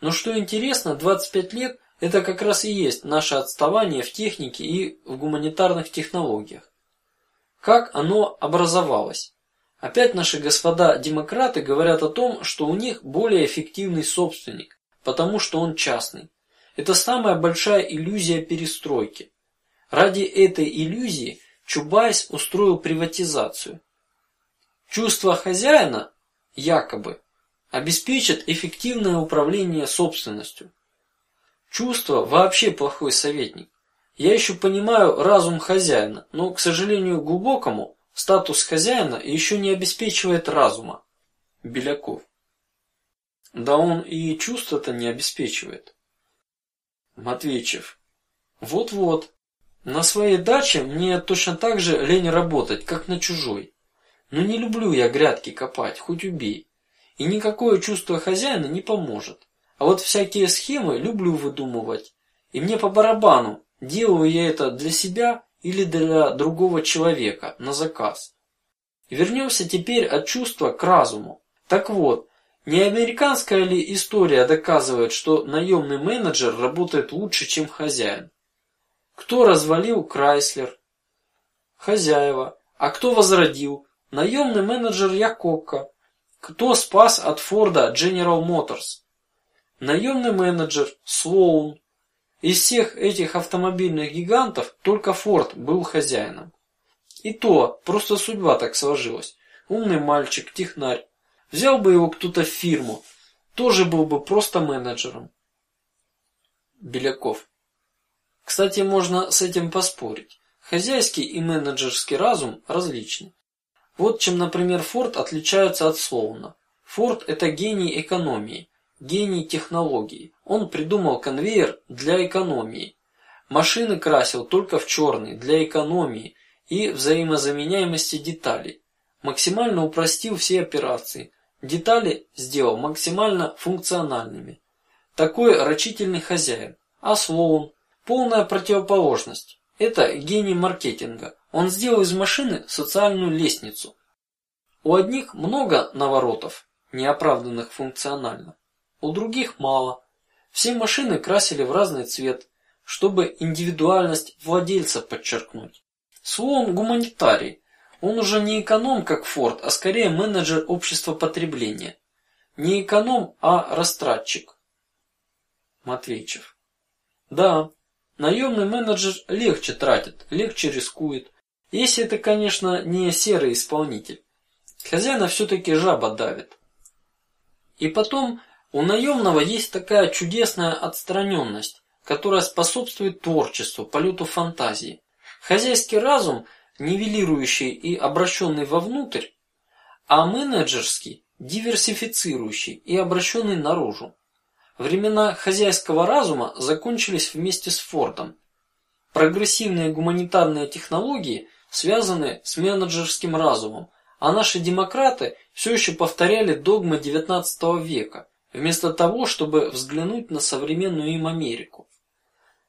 Но что интересно, 25 лет – это как раз и есть наше отставание в технике и в гуманитарных технологиях. Как оно образовалось? Опять наши господа демократы говорят о том, что у них более эффективный собственник, потому что он частный. Это самая большая иллюзия перестройки. Ради этой иллюзии Чубайс устроил приватизацию. Чувство хозяина, якобы, обеспечит эффективное управление собственностью. Чувство вообще плохой советник. Я еще понимаю разум хозяина, но, к сожалению, глубокому Статус хозяина еще не обеспечивает разума. Беляков. Да он и чувства-то не обеспечивает. Матвейчев. Вот-вот. На своей даче мне точно так же лень работать, как на чужой. Но не люблю я грядки копать, хоть убей. И никакое чувство хозяина не поможет. А вот всякие схемы люблю выдумывать. И мне по барабану, делаю я это для себя или для другого человека на заказ. Вернемся теперь от чувства к разуму. Так вот, не американская ли история доказывает, что наемный менеджер работает лучше, чем хозяин? Кто развалил Крайслер? Хозяева. А кто возродил? Наемный менеджер Якокко. Кто спас от Форда General Motors? Наемный менеджер Слоун. Из всех этих автомобильных гигантов только Форд был хозяином. И то просто судьба так сложилась. Умный мальчик, технарь. Взял бы его кто-то в фирму, тоже был бы просто менеджером. Беляков. Кстати, можно с этим поспорить. Хозяйский и менеджерский разум различны. Вот чем, например, Форд отличаются от Слоуна. Форд – это гений экономии, гений технологии. Он придумал конвейер для экономии. Машины красил только в черный для экономии и взаимозаменяемости деталей. Максимально упростил все операции. Детали сделал максимально функциональными. Такой рачительный хозяин. А Слоун – полная противоположность. Это гений маркетинга. Он сделал из машины социальную лестницу. У одних много наворотов, неоправданных функционально, у других мало. Все машины красили в разный цвет, чтобы индивидуальность владельца подчеркнуть. Слон гуманитарий. Он уже не эконом, как Форд, а скорее менеджер общества потребления. Не эконом, а растратчик. Матвейчев. Да, наемный менеджер легче тратит, легче рискует, если это, конечно, не серый исполнитель. Хозяина все-таки жаба давит. И потом у наемного есть такая чудесная отстраненность, которая способствует творчеству, полету фантазии. Хозяйский разум, нивелирующий и обращенный вовнутрь, а менеджерский, диверсифицирующий и обращенный наружу. Времена хозяйского разума закончились вместе с Фордом. Прогрессивные гуманитарные технологии связаны с менеджерским разумом, а наши демократы все еще повторяли догмы XIX века, вместо того, чтобы взглянуть на современную им Америку.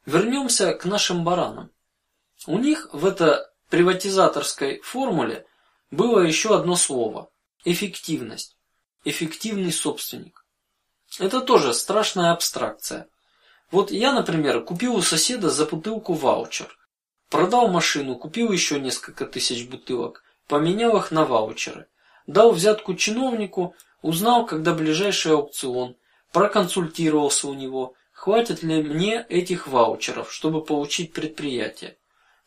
Вернемся к нашим баранам. У них в этой приватизаторской формуле было еще одно слово: эффективность, эффективный собственник. Это тоже страшная абстракция. Вот я, например, купил у соседа за бутылку ваучер, продал машину, купил еще несколько тысяч бутылок, поменял их на ваучеры, дал взятку чиновнику, узнал, когда ближайший аукцион, проконсультировался у него, хватит ли мне этих ваучеров, чтобы получить предприятие.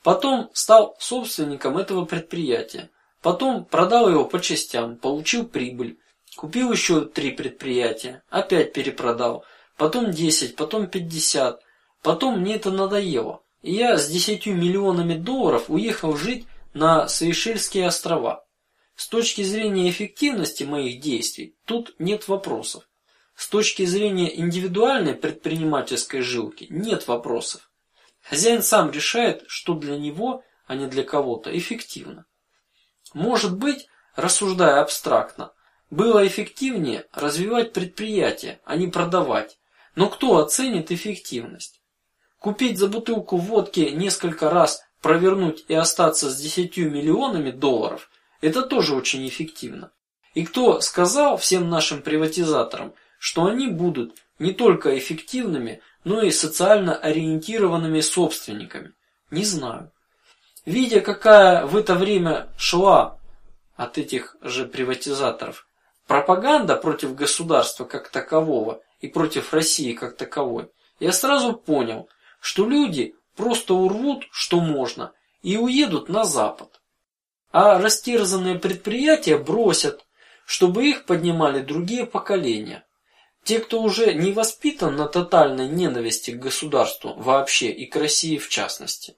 Потом стал собственником этого предприятия. Потом продал его по частям, получил прибыль. Купил еще три предприятия, опять перепродал. Потом десять, потом пятьдесят. Потом мне это надоело, и я с десятью миллионами долларов уехал жить на Сейшельские острова. С точки зрения эффективности моих действий тут нет вопросов. С точки зрения индивидуальной предпринимательской жилки нет вопросов. Хозяин сам решает, что для него, а не для кого-то, эффективно. Может быть, рассуждая абстрактно, было эффективнее развивать предприятие, а не продавать. Но кто оценит эффективность? Купить за бутылку водки несколько раз провернуть и остаться с десятью миллионами долларов – это тоже очень эффективно. И кто сказал всем нашим приватизаторам, что они будут не только эффективными, но и социально ориентированными собственниками? Не знаю. Видя, какая в это время шла от этих же приватизаторов пропаганда против государства как такового и против России как таковой, я сразу понял, что люди просто урвут, что можно, и уедут на запад. А растерзанные предприятия бросят, чтобы их поднимали другие поколения. Те, кто уже не воспитан на тотальной ненависти к государству вообще и к России в частности.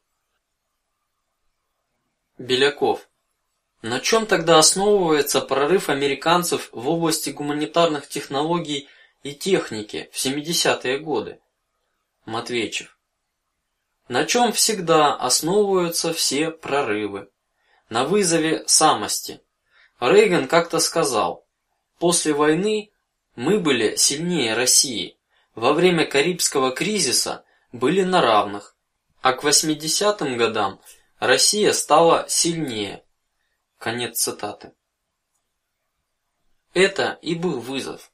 Беляков. На чем тогда основывается прорыв американцев в области гуманитарных технологий и техники в 70-е годы? Матвейчев. На чем всегда основываются все прорывы? На вызове самости. Рейган как-то сказал: после войны мы были сильнее России. Во время Карибского кризиса были на равных, а к 80-м годам Россия стала сильнее. Конец цитаты. Это и был вызов.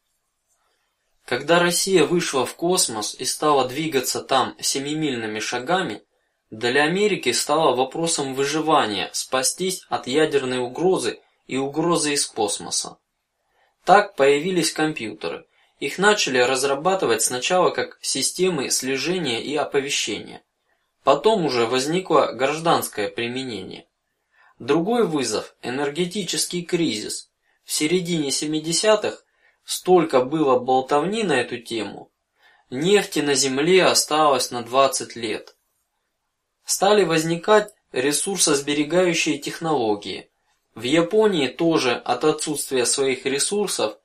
Когда Россия вышла в космос и стала двигаться там семимильными шагами, для Америки стало вопросом выживания спастись от ядерной угрозы и угрозы из космоса. Так появились компьютеры. Их начали разрабатывать сначала как системы слежения и оповещения. Потом уже возникло гражданское применение. Другой вызов – энергетический кризис. в середине 70-х столько было болтовни на эту тему, нефти на Земле осталось на 20 лет. Стали возникать ресурсосберегающие технологии. В Японии тоже от отсутствия своих ресурсов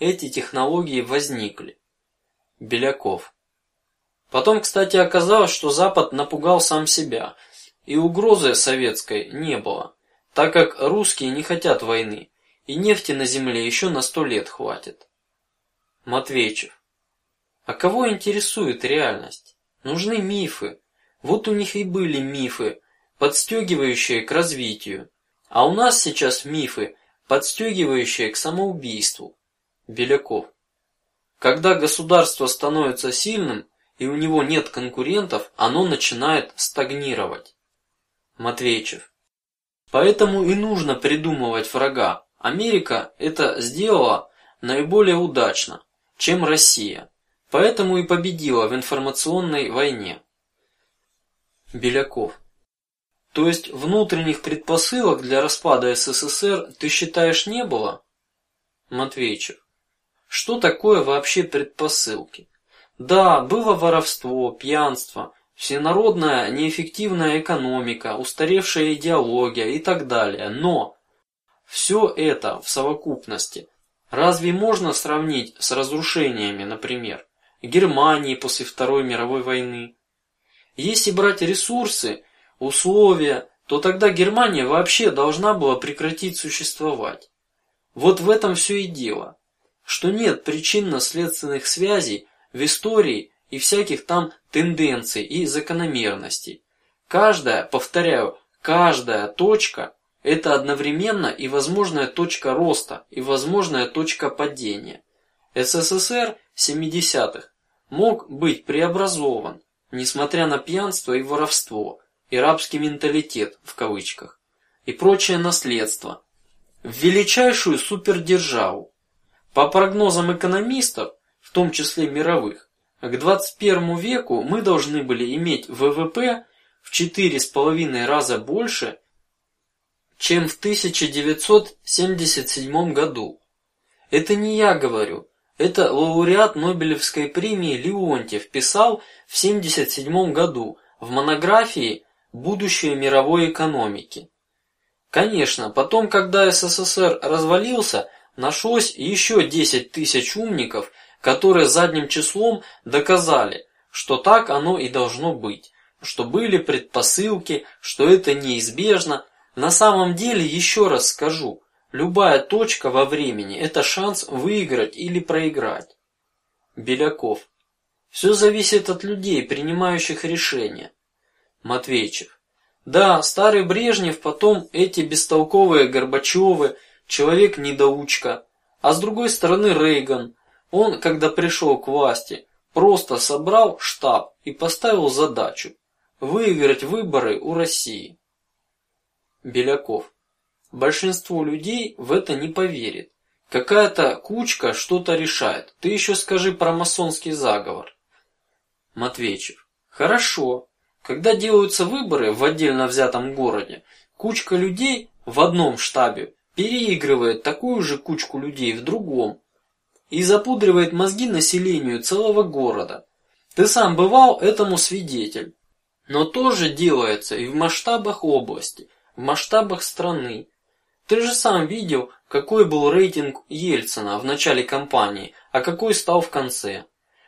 эти технологии возникли. Беляков. Потом, кстати, оказалось, что Запад напугал сам себя, и угрозы советской не было, так как русские не хотят войны, и нефти на земле еще на сто лет хватит. Матвейчев. А кого интересует реальность? Нужны мифы. Вот у них и были мифы, подстегивающие к развитию, а у нас сейчас мифы, подстегивающие к самоубийству. Беляков. Когда государство становится сильным и у него нет конкурентов, оно начинает стагнировать. Матвейчев. Поэтому и нужно придумывать врага. Америка это сделала наиболее удачно, чем Россия, поэтому и победила в информационной войне. Беляков. То есть внутренних предпосылок для распада СССР ты считаешь не было? Матвейчев. Что такое вообще предпосылки? Да, было воровство, пьянство, всенародная неэффективная экономика, устаревшая идеология и так далее. Но все это в совокупности разве можно сравнить с разрушениями, например, Германии после Второй мировой войны? Если брать ресурсы, условия, то тогда Германия вообще должна была прекратить существовать. Вот в этом все и дело что нет причинно-следственных связей в истории и всяких там тенденций и закономерностей. Каждая, повторяю, каждая точка – это одновременно и возможная точка роста и возможная точка падения. СССР 70-х мог быть преобразован, несмотря на пьянство и воровство и рабский менталитет в кавычках и прочее наследство, в величайшую супердержаву, по прогнозам экономистов, в том числе мировых, к 21 веку мы должны были иметь ВВП в четыре с половиной раза больше, чем в 1977 году. Это не я говорю, это лауреат Нобелевской премии Леонтьев писал в 1977 году в монографии "Будущее мировой экономики". Конечно, потом, когда СССР развалился, нашлось еще десять тысяч умников, которые задним числом доказали, что так оно и должно быть, что были предпосылки, что это неизбежно. На самом деле, еще раз скажу, любая точка во времени – это шанс выиграть или проиграть. Беляков. Все зависит от людей, принимающих решения. Матвейчев. Да, старый Брежнев, потом эти бестолковые Горбачевы человек недоучка, а с другой стороны Рейган. Он, когда пришел к власти, просто собрал штаб и поставил задачу выиграть выборы у России. Беляков. Большинство людей в это не поверит. Какая-то кучка что-то решает. Ты еще скажи про масонский заговор. Матвейчев. Хорошо. Когда делаются выборы в отдельно взятом городе, кучка людей в одном штабе переигрывает такую же кучку людей в другом и запудривает мозги населению целого города. Ты сам бывал этому свидетель. Но тоже делается и в масштабах области, в масштабах страны. Ты же сам видел, какой был рейтинг Ельцина в начале кампании, а какой стал в конце.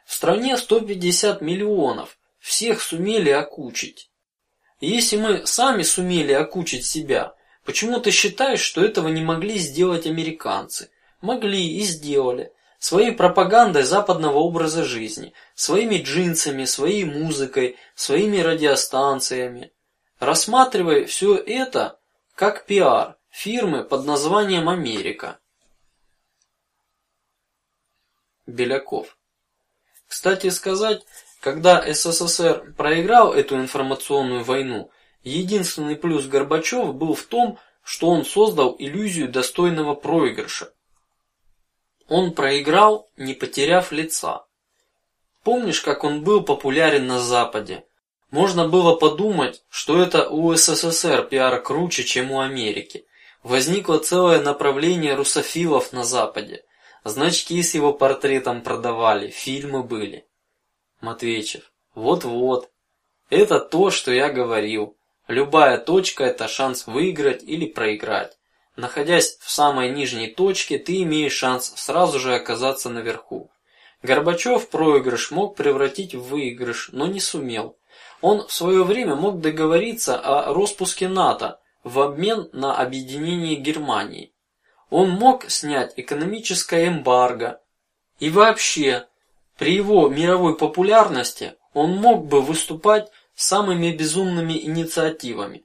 В стране 150 миллионов, всех сумели окучить. Если мы сами сумели окучить себя, Почему ты считаешь, что этого не могли сделать американцы? Могли и сделали. Своей пропагандой западного образа жизни, своими джинсами, своей музыкой, своими радиостанциями. Рассматривай все это как пиар фирмы под названием Америка. Беляков. Кстати сказать, когда СССР проиграл эту информационную войну, Единственный плюс Горбачева был в том, что он создал иллюзию достойного проигрыша. Он проиграл, не потеряв лица. Помнишь, как он был популярен на Западе? Можно было подумать, что это у СССР пиар круче, чем у Америки. Возникло целое направление русофилов на Западе. Значки с его портретом продавали, фильмы были. Матвеичев. Вот-вот. Это то, что я говорил. Любая точка – это шанс выиграть или проиграть. Находясь в самой нижней точке, ты имеешь шанс сразу же оказаться наверху. Горбачев проигрыш мог превратить в выигрыш, но не сумел. Он в свое время мог договориться о распуске НАТО в обмен на объединение Германии. Он мог снять экономическое эмбарго и вообще при его мировой популярности он мог бы выступать самыми безумными инициативами.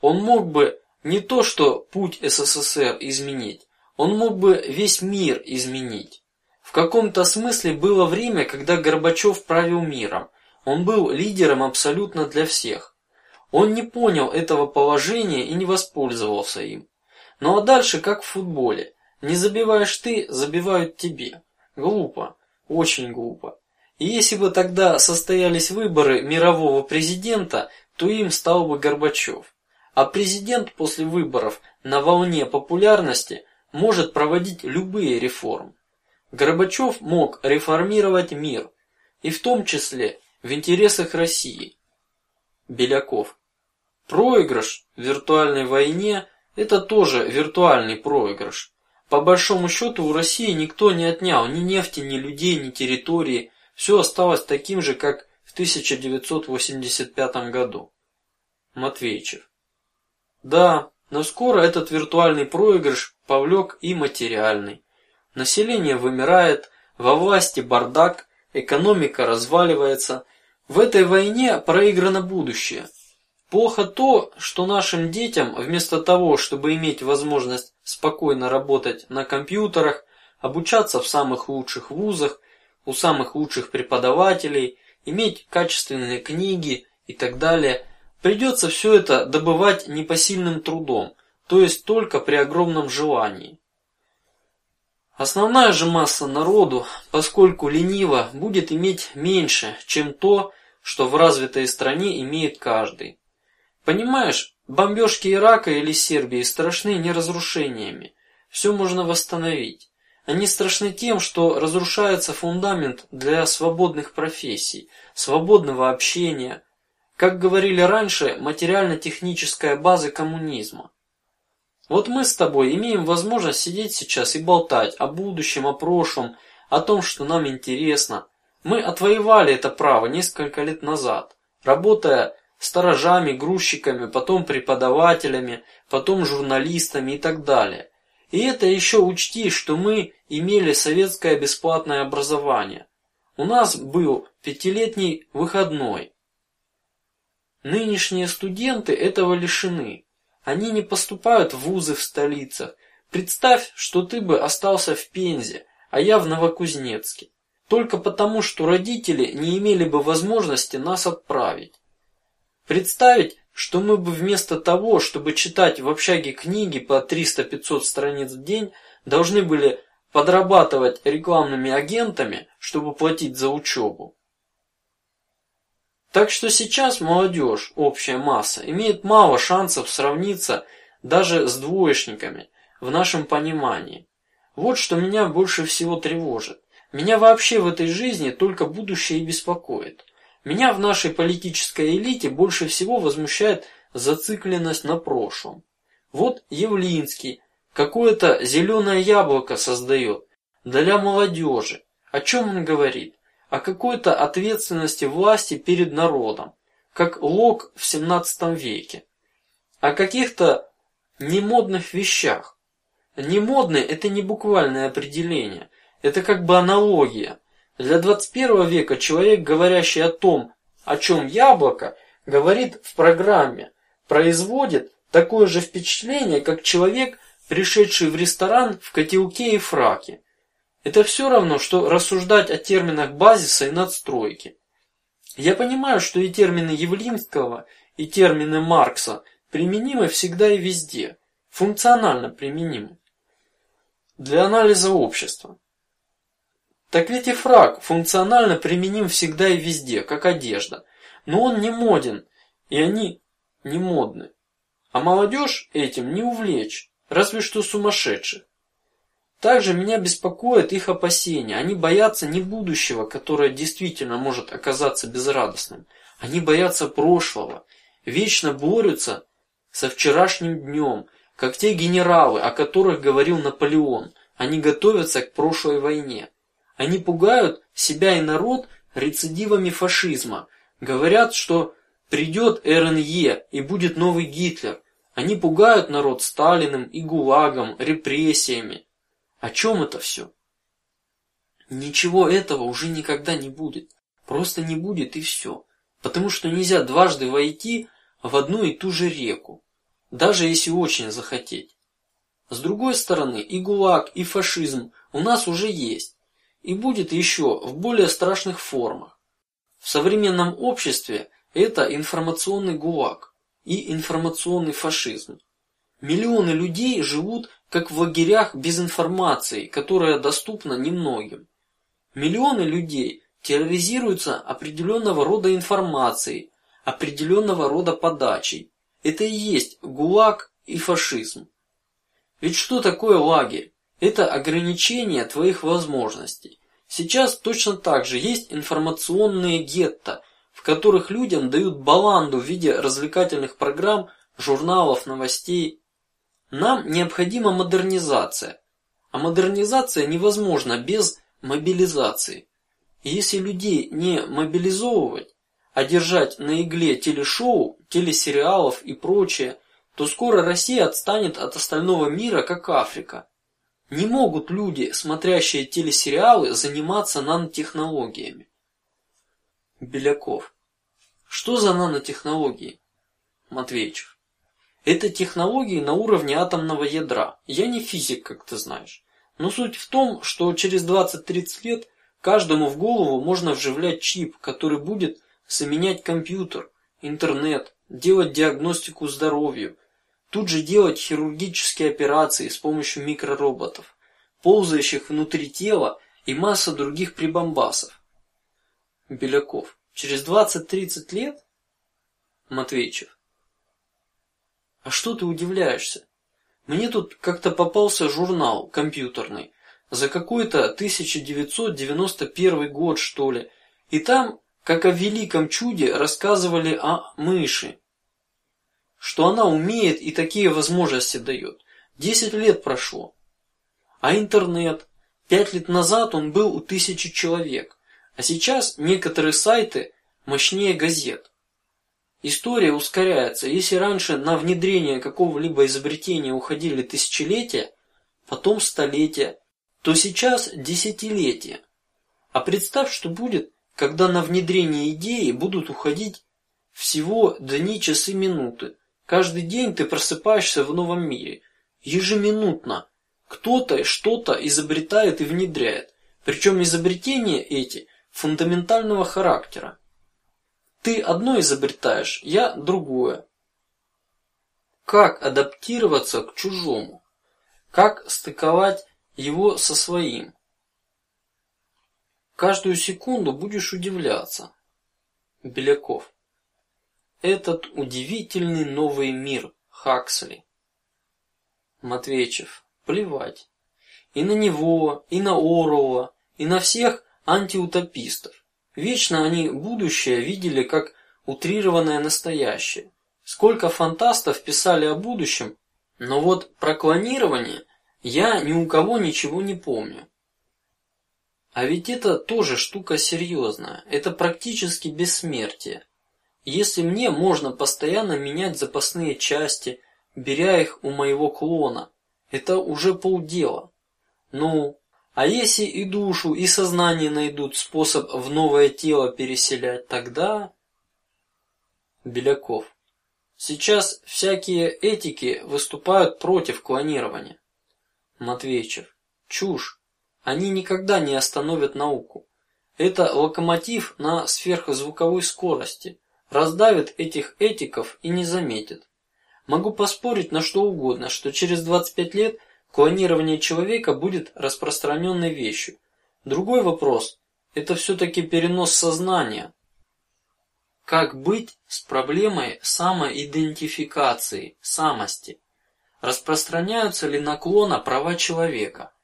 Он мог бы не то что путь СССР изменить, он мог бы весь мир изменить. В каком-то смысле было время, когда Горбачев правил миром. Он был лидером абсолютно для всех. Он не понял этого положения и не воспользовался им. Ну а дальше как в футболе: не забиваешь ты, забивают тебе. Глупо. Очень глупо. И если бы тогда состоялись выборы мирового президента, то им стал бы Горбачев. А президент после выборов на волне популярности может проводить любые реформы. Горбачев мог реформировать мир, и в том числе в интересах России. Беляков. Проигрыш в виртуальной войне – это тоже виртуальный проигрыш. По большому счету у России никто не отнял ни нефти, ни людей, ни территории. Все осталось таким же, как в 1985 году. Матвеичев. Да, но скоро этот виртуальный проигрыш повлек и материальный. Население вымирает, во власти бардак, экономика разваливается. В этой войне проиграно будущее. Плохо то, что нашим детям вместо того, чтобы иметь возможность спокойно работать на компьютерах, обучаться в самых лучших вузах, у самых лучших преподавателей, иметь качественные книги и так далее, придется все это добывать непосильным трудом, то есть только при огромном желании. Основная же масса народу, поскольку ленива, будет иметь меньше, чем то, что в развитой стране имеет каждый. Понимаешь, бомбежки Ирака или Сербии страшны не разрушениями. Все можно восстановить. Они страшны тем, что разрушается фундамент для свободных профессий, свободного общения, как говорили раньше, материально-техническая база коммунизма. Вот мы с тобой имеем возможность сидеть сейчас и болтать о будущем, о прошлом, о том, что нам интересно. Мы отвоевали это право несколько лет назад, работая сторожами, грузчиками, потом преподавателями, потом журналистами и так далее. И это еще учти, что мы имели советское бесплатное образование. У нас был пятилетний выходной. Нынешние студенты этого лишены. Они не поступают в вузы в столицах. Представь, что ты бы остался в Пензе, а я в Новокузнецке, только потому, что родители не имели бы возможности нас отправить. Представить, что мы бы вместо того, чтобы читать в общаге книги по 300-500 страниц в день, должны были подрабатывать рекламными агентами, чтобы платить за учебу. Так что сейчас молодежь, общая масса, имеет мало шансов сравниться даже с двоечниками в нашем понимании. Вот что меня больше всего тревожит. Меня вообще в этой жизни только будущее и беспокоит. Меня в нашей политической элите больше всего возмущает зацикленность на прошлом. Вот Явлинский какое-то зеленое яблоко создает для молодежи. О чем он говорит? О какой-то ответственности власти перед народом, как Лок в XVII веке, о каких-то немодных вещах. Немодные – это не буквальное определение, это как бы аналогия. Для 21 века человек, говорящий о том, о чем яблоко, говорит в программе, производит такое же впечатление, как человек, пришедший в ресторан в котелке и фраке. Это все равно, что рассуждать о терминах базиса и надстройки. Я понимаю, что и термины Явлинского, и термины Маркса применимы всегда и везде, функционально применимы для анализа общества. Так ведь и фрак функционально применим всегда и везде, как одежда. Но он не моден, и они не модны. А молодежь этим не увлечь. разве что сумасшедших. Также меня беспокоят их опасения. Они боятся не будущего, которое действительно может оказаться безрадостным. Они боятся прошлого, вечно борются со вчерашним днем, как те генералы, о которых говорил Наполеон. Они готовятся к прошлой войне. Они пугают себя и народ рецидивами фашизма. Говорят, что придет РНЕ и будет новый Гитлер. Они пугают народ Сталиным и ГУЛАГом, репрессиями. О чем это все? Ничего этого уже никогда не будет. Просто не будет и все. Потому что нельзя дважды войти в одну и ту же реку, даже если очень захотеть. С другой стороны, и ГУЛАГ, и фашизм у нас уже есть, и будет еще в более страшных формах. В современном обществе это информационный ГУЛАГ и информационный фашизм. Миллионы людей живут как в лагерях без информации, которая доступна немногим. Миллионы людей терроризируются определенного рода информацией, определенного рода подачей. Это и есть ГУЛАГ и фашизм. Ведь что такое лагерь? Это ограничение твоих возможностей. Сейчас точно так же есть информационные гетто, в которых людям дают баланду в виде развлекательных программ, журналов, новостей нам необходима модернизация, а модернизация невозможна без мобилизации. Если людей не мобилизовывать, а держать на игле телешоу, телесериалов и прочее, то скоро Россия отстанет от остального мира, как Африка. Не могут люди, смотрящие телесериалы, заниматься нанотехнологиями. Беляков. Что за нанотехнологии? Матвеевич. Это технологии на уровне атомного ядра. Я не физик, как ты знаешь. Но суть в том, что через 20-30 лет каждому в голову можно вживлять чип, который будет заменять компьютер, интернет, делать диагностику здоровью, тут же делать хирургические операции с помощью микророботов, ползающих внутри тела и масса других прибамбасов. Беляков. Через 20-30 лет? Матвейчев. А что ты удивляешься? Мне тут как-то попался журнал компьютерный за какой-то 1991 год что ли, и там, как о великом чуде, рассказывали о мыши, что она умеет и такие возможности дает. Десять лет прошло, а интернет пять лет назад он был у тысячи человек, а сейчас некоторые сайты мощнее газет. История ускоряется. Если раньше на внедрение какого-либо изобретения уходили тысячелетия, потом столетия, то сейчас десятилетия. А представь, что будет, когда на внедрение идеи будут уходить всего дни, часы, минуты. Каждый день ты просыпаешься в новом мире. Ежеминутно кто-то что-то изобретает и внедряет. Причем изобретения эти фундаментального характера. Ты одно изобретаешь, я другое. Как адаптироваться к чужому? Как стыковать его со своим? Каждую секунду будешь удивляться. Беляков. Этот удивительный новый мир Хаксли. Матвеичев. Плевать. И на него, и на Оруэлла, и на всех антиутопистов. Вечно они будущее видели как утрированное настоящее. Сколько фантастов писали о будущем, но вот про клонирование я ни у кого ничего не помню. А ведь это тоже штука серьезная. Это практически бессмертие. Если мне можно постоянно менять запасные части, беря их у моего клона, это уже полдела. Ну, а если и душу, и сознание найдут способ в новое тело переселять, тогда Беляков. Сейчас всякие этики выступают против клонирования. Матвейчев. Чушь. Они никогда не остановят науку. Это локомотив на сверхзвуковой скорости. Раздавит этих этиков и не заметит. Могу поспорить на что угодно, что через 25 лет Клонирование человека будет распространенной вещью. Другой вопрос – это все-таки перенос сознания. Как быть с проблемой самоидентификации, самости? Распространяются ли наклона права человека?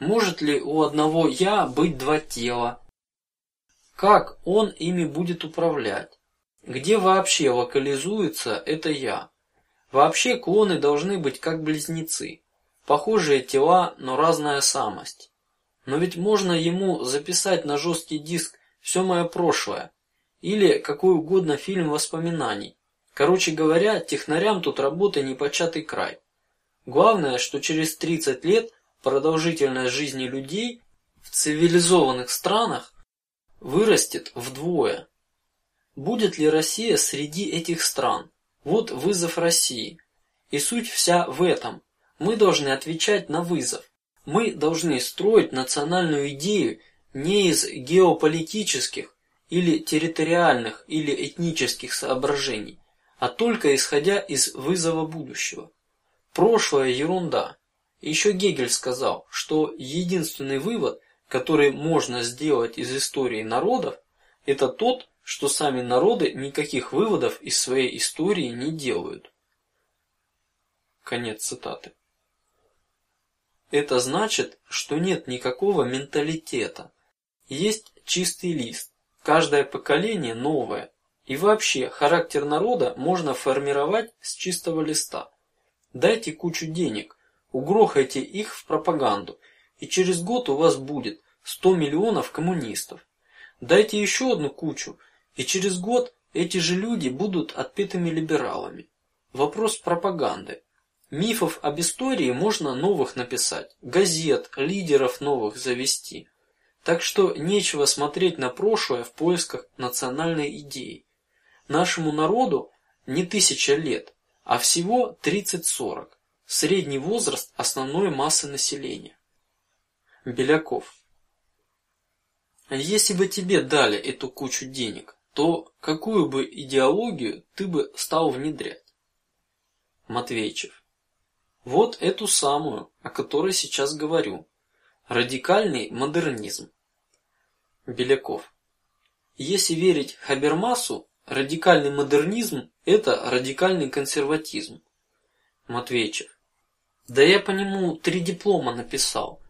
Может ли у одного я быть два тела? Как он ими будет управлять? Где вообще локализуется это я? Вообще клоны должны быть как близнецы, похожие тела, но разная самость. Но ведь можно ему записать на жесткий диск все мое прошлое или какой угодно фильм воспоминаний. Короче говоря, технарям тут работы непочатый край. Главное, что через 30 лет продолжительность жизни людей в цивилизованных странах вырастет вдвое. Будет ли Россия среди этих стран? Вот вызов России. И суть вся в этом. Мы должны отвечать на вызов. Мы должны строить национальную идею не из геополитических или территориальных или этнических соображений, а только исходя из вызова будущего. Прошлое ерунда. Еще Гегель сказал, что единственный вывод, который можно сделать из истории народов, это тот, что сами народы никаких выводов из своей истории не делают. Конец цитаты. Это значит, что нет никакого менталитета, есть чистый лист. Каждое поколение новое, и вообще характер народа можно формировать с чистого листа. Дайте кучу денег, угрохайте их в пропаганду, и через год у вас будет 100 миллионов коммунистов. Дайте еще одну кучу, и через год эти же люди будут отпетыми либералами. Вопрос пропаганды. Мифов об истории можно новых написать, газет, лидеров новых завести. Так что нечего смотреть на прошлое в поисках национальной идеи. Нашему народу не тысяча лет, а всего 30-40. Средний возраст основной массы населения. Беляков. Если бы тебе дали эту кучу денег, то какую бы идеологию ты бы стал внедрять? Матвейчев. Вот эту самую, о которой сейчас говорю. Радикальный модернизм. Беляков. Если верить Хабермасу, радикальный модернизм – это радикальный консерватизм. Матвейчев. Да я по нему три диплома написал.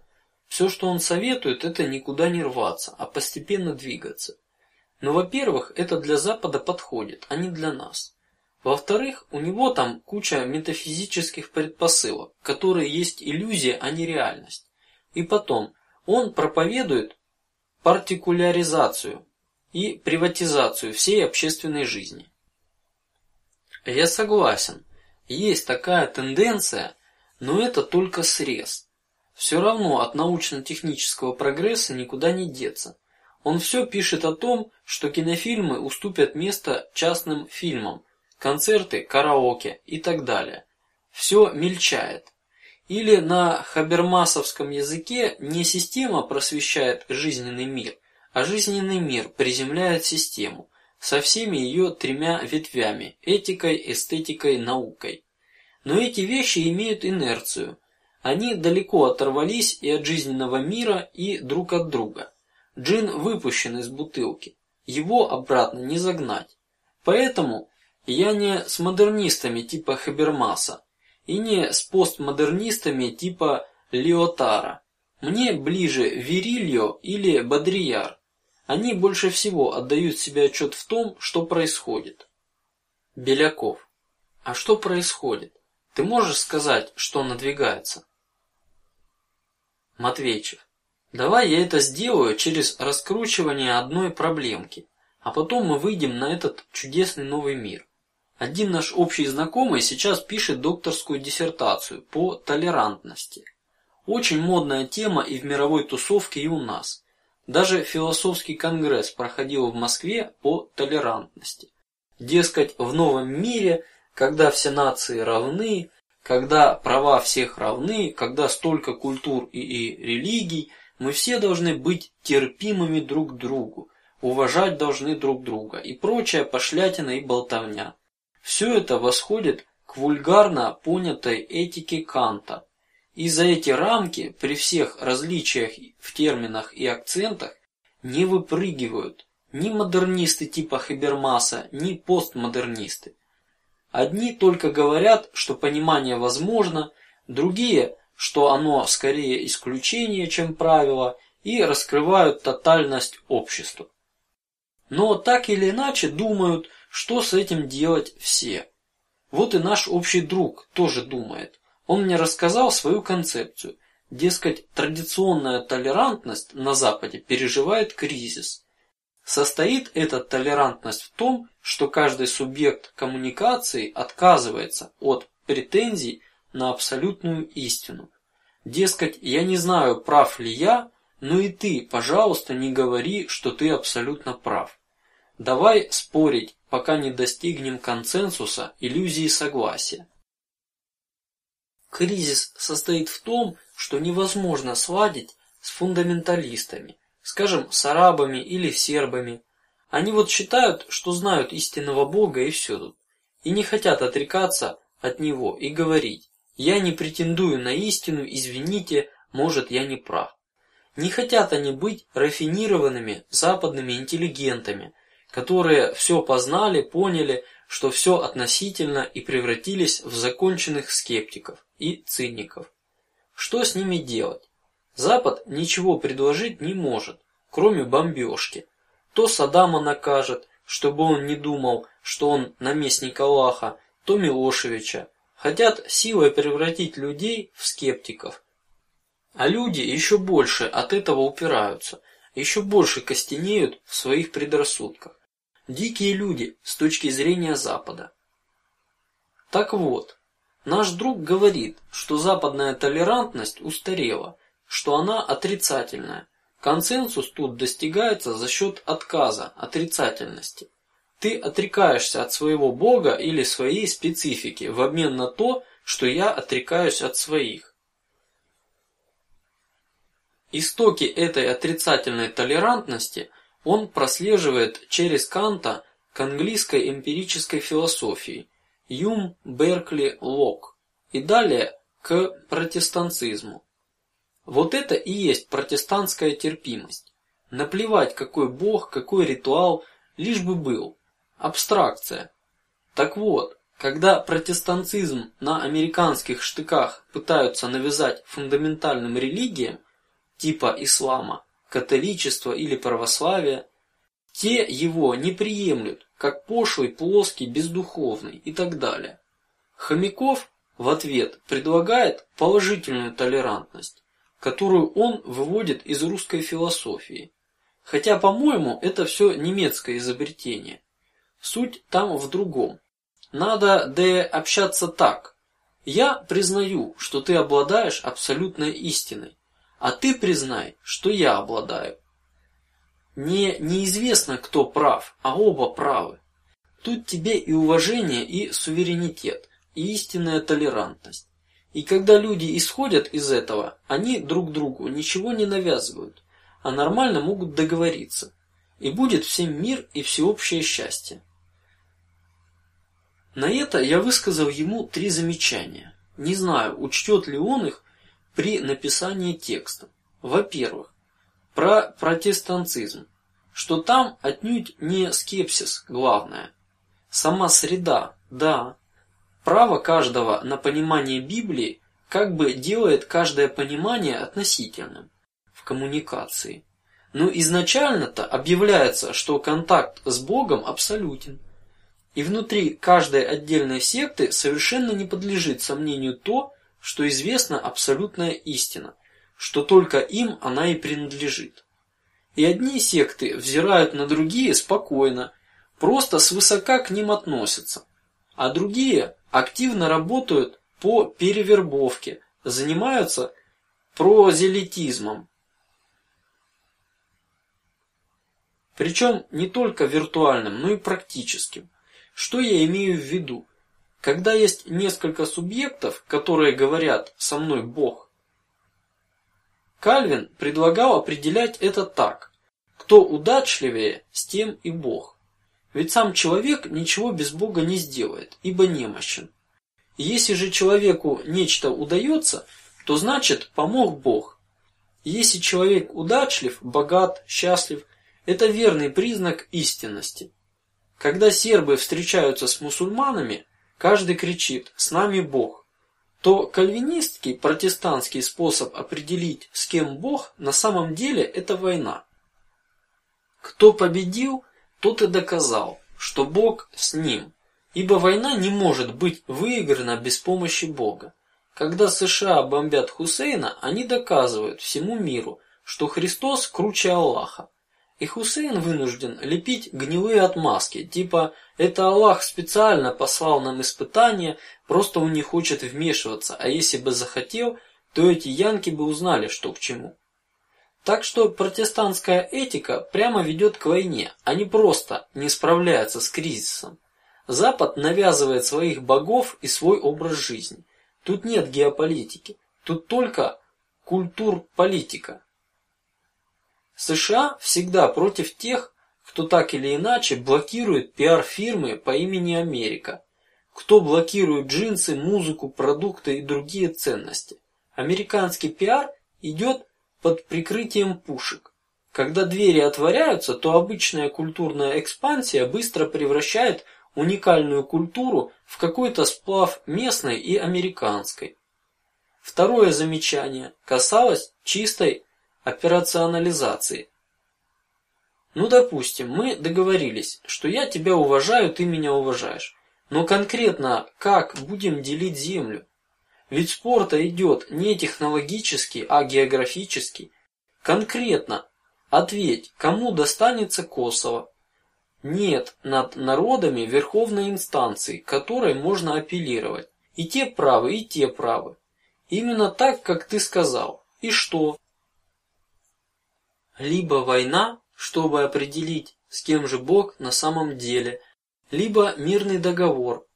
Все, что он советует, это никуда не рваться, а постепенно двигаться. Но, во-первых, это для Запада подходит, а не для нас. Во-вторых, у него там куча метафизических предпосылок, которые есть иллюзия, а не реальность. И потом, он проповедует партикуляризацию и приватизацию всей общественной жизни. Я согласен, есть такая тенденция, но это только срез. Все равно от научно-технического прогресса никуда не деться. Он все пишет о том, что кинофильмы уступят место частным фильмам, концерты, караоке и так далее. Все мельчает. Или на хабермасовском языке не система просвещает жизненный мир, а жизненный мир приземляет систему со всеми ее тремя ветвями: этикой, эстетикой, наукой. Но эти вещи имеют инерцию. Они далеко оторвались и от жизненного мира, и друг от друга. Джин выпущен из бутылки, его обратно не загнать. Поэтому я не с модернистами типа Хабермаса, и не с постмодернистами типа Лиотара. Мне ближе Вирильо или Бодрияр. Они больше всего отдают себе отчет в том, что происходит. Беляков. А что происходит? Ты можешь сказать, что надвигается? Матвейчев. Давай я это сделаю через раскручивание одной проблемки, а потом мы выйдем на этот чудесный новый мир. Один наш общий знакомый сейчас пишет докторскую диссертацию по толерантности. Очень модная тема и в мировой тусовке, и у нас. Даже философский конгресс проходил в Москве по толерантности. Дескать, в новом мире, когда все нации равны, когда права всех равны, когда столько культур и, и религий, мы все должны быть терпимыми друг другу, уважать должны друг друга и прочая пошлятина и болтовня. Все это восходит к вульгарно понятой этике Канта, и за эти рамки при всех различиях в терминах и акцентах не выпрыгивают ни модернисты типа Хабермаса, ни постмодернисты. Одни только говорят, что понимание возможно, другие, что оно скорее исключение, чем правило, и раскрывают тотальность общества. Но так или иначе думают, что с этим делать все. Вот и наш общий друг тоже думает. Он мне рассказал свою концепцию. Дескать, традиционная толерантность на Западе переживает кризис. Состоит эта толерантность в том, что каждый субъект коммуникации отказывается от претензий на абсолютную истину. Дескать, я не знаю, прав ли я, но и ты, пожалуйста, не говори, что ты абсолютно прав. Давай спорить, пока не достигнем консенсуса, иллюзии согласия. Кризис состоит в том, что невозможно сладить с фундаменталистами, скажем, с арабами или сербами. Они вот считают, что знают истинного Бога и все тут, и не хотят отрекаться от него и говорить: я не претендую на истину, извините, может я не прав. Не хотят они быть рафинированными западными интеллигентами, которые все познали, поняли, что все относительно и превратились в законченных скептиков и циников. Что с ними делать? Запад ничего предложить не может, кроме бомбежки. То Саддама накажет, чтобы он не думал, что он наместник Аллаха, то Милошевича. Хотят силой превратить людей в скептиков. А люди еще больше от этого упираются, еще больше костенеют в своих предрассудках. Дикие люди с точки зрения Запада. Так вот, Наш друг говорит, что западная толерантность устарела, что она отрицательная. Консенсус тут достигается за счет отказа, отрицательности. Ты отрекаешься от своего Бога или своей специфики в обмен на то, что я отрекаюсь от своих. Истоки этой отрицательной толерантности он прослеживает через Канта к английской эмпирической философии Юм, Беркли, Лок и далее к протестантизму. Вот это и есть протестантская терпимость. Наплевать, какой бог, какой ритуал, лишь бы был. Абстракция. Так вот, когда протестантизм на американских штыках пытаются навязать фундаментальным религиям типа ислама, католичества или православия, те его не приемлют как пошлый, плоский, бездуховный и так далее. Хомяков в ответ предлагает положительную толерантность, которую он выводит из русской философии. Хотя, по-моему, это все немецкое изобретение. Суть там в другом. Надо де общаться так. Я признаю, что ты обладаешь абсолютной истиной, а ты признай, что я обладаю. Не неизвестно, кто прав, а оба правы. Тут тебе и уважение, и суверенитет, и истинная толерантность. И когда люди исходят из этого, они друг другу ничего не навязывают, а нормально могут договориться, и будет всем мир и всеобщее счастье. На это я высказал ему три замечания. Не знаю, учтет ли он их при написании текста. Во-первых, про протестантизм, что там отнюдь не скепсис главное, сама среда, да, право каждого на понимание Библии как бы делает каждое понимание относительным в коммуникации. Но изначально-то объявляется, что контакт с Богом абсолютен, и внутри каждой отдельной секты совершенно не подлежит сомнению то, что известна абсолютная истина, что только им она и принадлежит. И одни секты взирают на другие спокойно, просто свысока к ним относятся, а другие активно работают по перевербовке, занимаются прозелитизмом. Причем не только виртуальным, но и практическим. Что я имею в виду? Когда есть несколько субъектов, которые говорят со мной Бог, Кальвин предлагал определять это так: кто удачливее, с тем и Бог. Ведь сам человек ничего без Бога не сделает, ибо немощен. Если же человеку нечто удается, то значит помог Бог. если человек удачлив, богат, счастлив, это верный признак истинности. Когда сербы встречаются с мусульманами, каждый кричит: "С нами Бог", то кальвинистский протестантский способ определить, с кем Бог, на самом деле это война. Кто победил, тот и доказал, что Бог с ним, ибо война не может быть выиграна без помощи Бога. Когда США бомбят Хусейна, они доказывают всему миру, что Христос круче Аллаха. И Хусейн вынужден лепить гнилые отмазки, типа это Аллах специально послал нам испытание, просто он не хочет вмешиваться, а если бы захотел, то эти янки бы узнали, что к чему. Так что протестантская этика прямо ведет к войне, а не просто не справляется с кризисом. Запад навязывает своих богов и свой образ жизни. Тут нет геополитики, тут только культур политика. США всегда против тех, кто так или иначе блокирует пиар-фирмы по имени Америка, кто блокирует джинсы, музыку, продукты и другие ценности. Американский пиар идет под прикрытием пушек. Когда двери отворяются, то обычная культурная экспансия быстро превращает уникальную культуру в какой-то сплав местной и американской. Второе замечание касалось чистой операционализации. Ну, допустим, мы договорились, что я тебя уважаю, ты меня уважаешь. Но конкретно как будем делить землю? Ведь спор-то идет не технологический, а географический. Конкретно ответь, кому достанется Косово? Нет над народами верховной инстанции, которой можно апеллировать. И те правы, и те правы. Именно так, как ты сказал. И что? Либо война, чтобы определить, с кем же Бог на самом деле, либо мирный договор.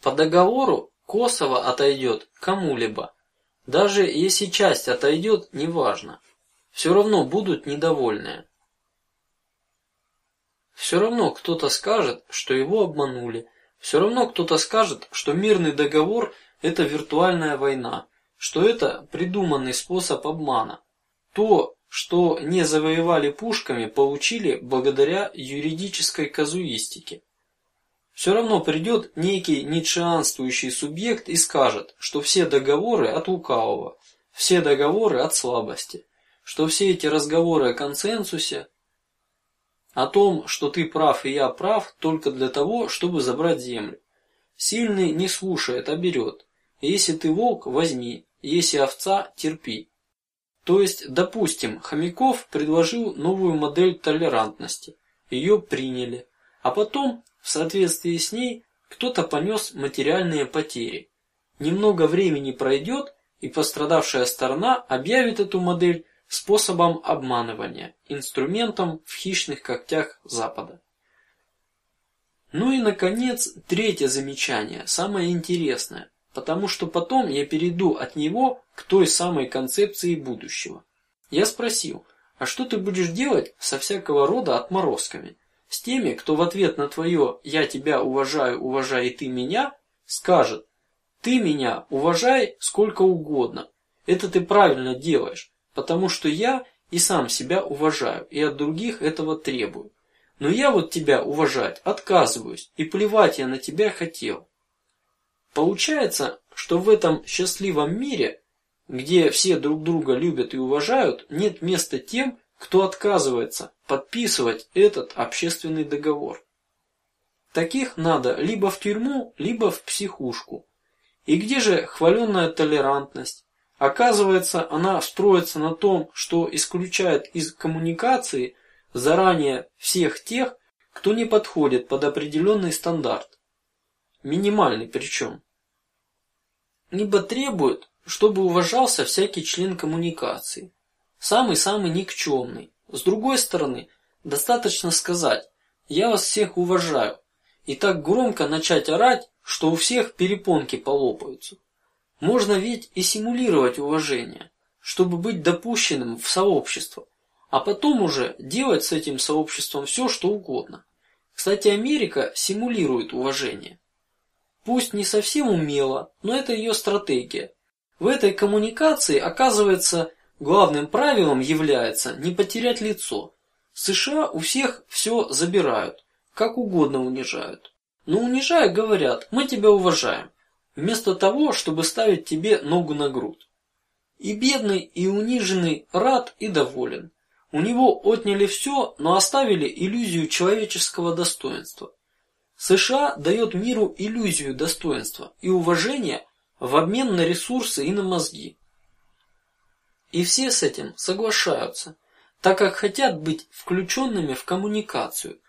По договору Косово отойдет кому-либо, даже если часть отойдет, неважно, все равно будут недовольные. Все равно кто-то скажет, что его обманули. Все равно кто-то скажет, что мирный договор – это виртуальная война, что это придуманный способ обмана. То, что не завоевали пушками, получили благодаря юридической казуистике. Все равно придет некий ницшеанствующий субъект и скажет, что все договоры от лукавого, все договоры от слабости, что все эти разговоры о консенсусе, о том, что ты прав и я прав, только для того, чтобы забрать землю. Сильный не слушает, а берет. Если ты волк, возьми, если овца, терпи. То есть, допустим, Хомяков предложил новую модель толерантности, ее приняли, а потом, в соответствии с ней, кто-то понес материальные потери. Немного времени пройдет, и пострадавшая сторона объявит эту модель способом обманывания, инструментом в хищных когтях Запада. Ну и наконец третье замечание, самое интересное потому что потом я перейду от него к той самой концепции будущего. Я спросил, а что ты будешь делать со всякого рода отморозками, с теми, кто в ответ на твое "я тебя уважаю, уважай и ты меня" скажет: "Ты меня уважай сколько угодно, это ты правильно делаешь, потому что я и сам себя уважаю и от других этого требую. Но я вот тебя уважать отказываюсь, и плевать я на тебя хотел. Получается, что в этом счастливом мире, где все друг друга любят и уважают, нет места тем, кто отказывается подписывать этот общественный договор. Таких надо либо в тюрьму, либо в психушку. И где же хваленная толерантность? Оказывается, она строится на том, что исключает из коммуникации заранее всех тех, кто не подходит под определенный стандарт минимальный причем, либо требует, чтобы уважался всякий член коммуникации, самый-самый никчемный. С другой стороны, достаточно сказать: я вас всех уважаю, и так громко начать орать, что у всех перепонки полопаются. Можно ведь и симулировать уважение, чтобы быть допущенным в сообщество, а потом уже делать с этим сообществом все, что угодно. Кстати, Америка симулирует уважение. Пусть не совсем умело, но это ее стратегия. В этой коммуникации, оказывается, главным правилом является не потерять лицо. США у всех все забирают, как угодно унижают. но унижая говорят: мы тебя уважаем, вместо того, чтобы ставить тебе ногу на грудь. И бедный, и униженный рад и доволен. У него отняли все, но оставили иллюзию человеческого достоинства. США дает миру иллюзию достоинства и уважения в обмен на ресурсы и на мозги. И все с этим соглашаются, так как хотят быть включенными в коммуникацию,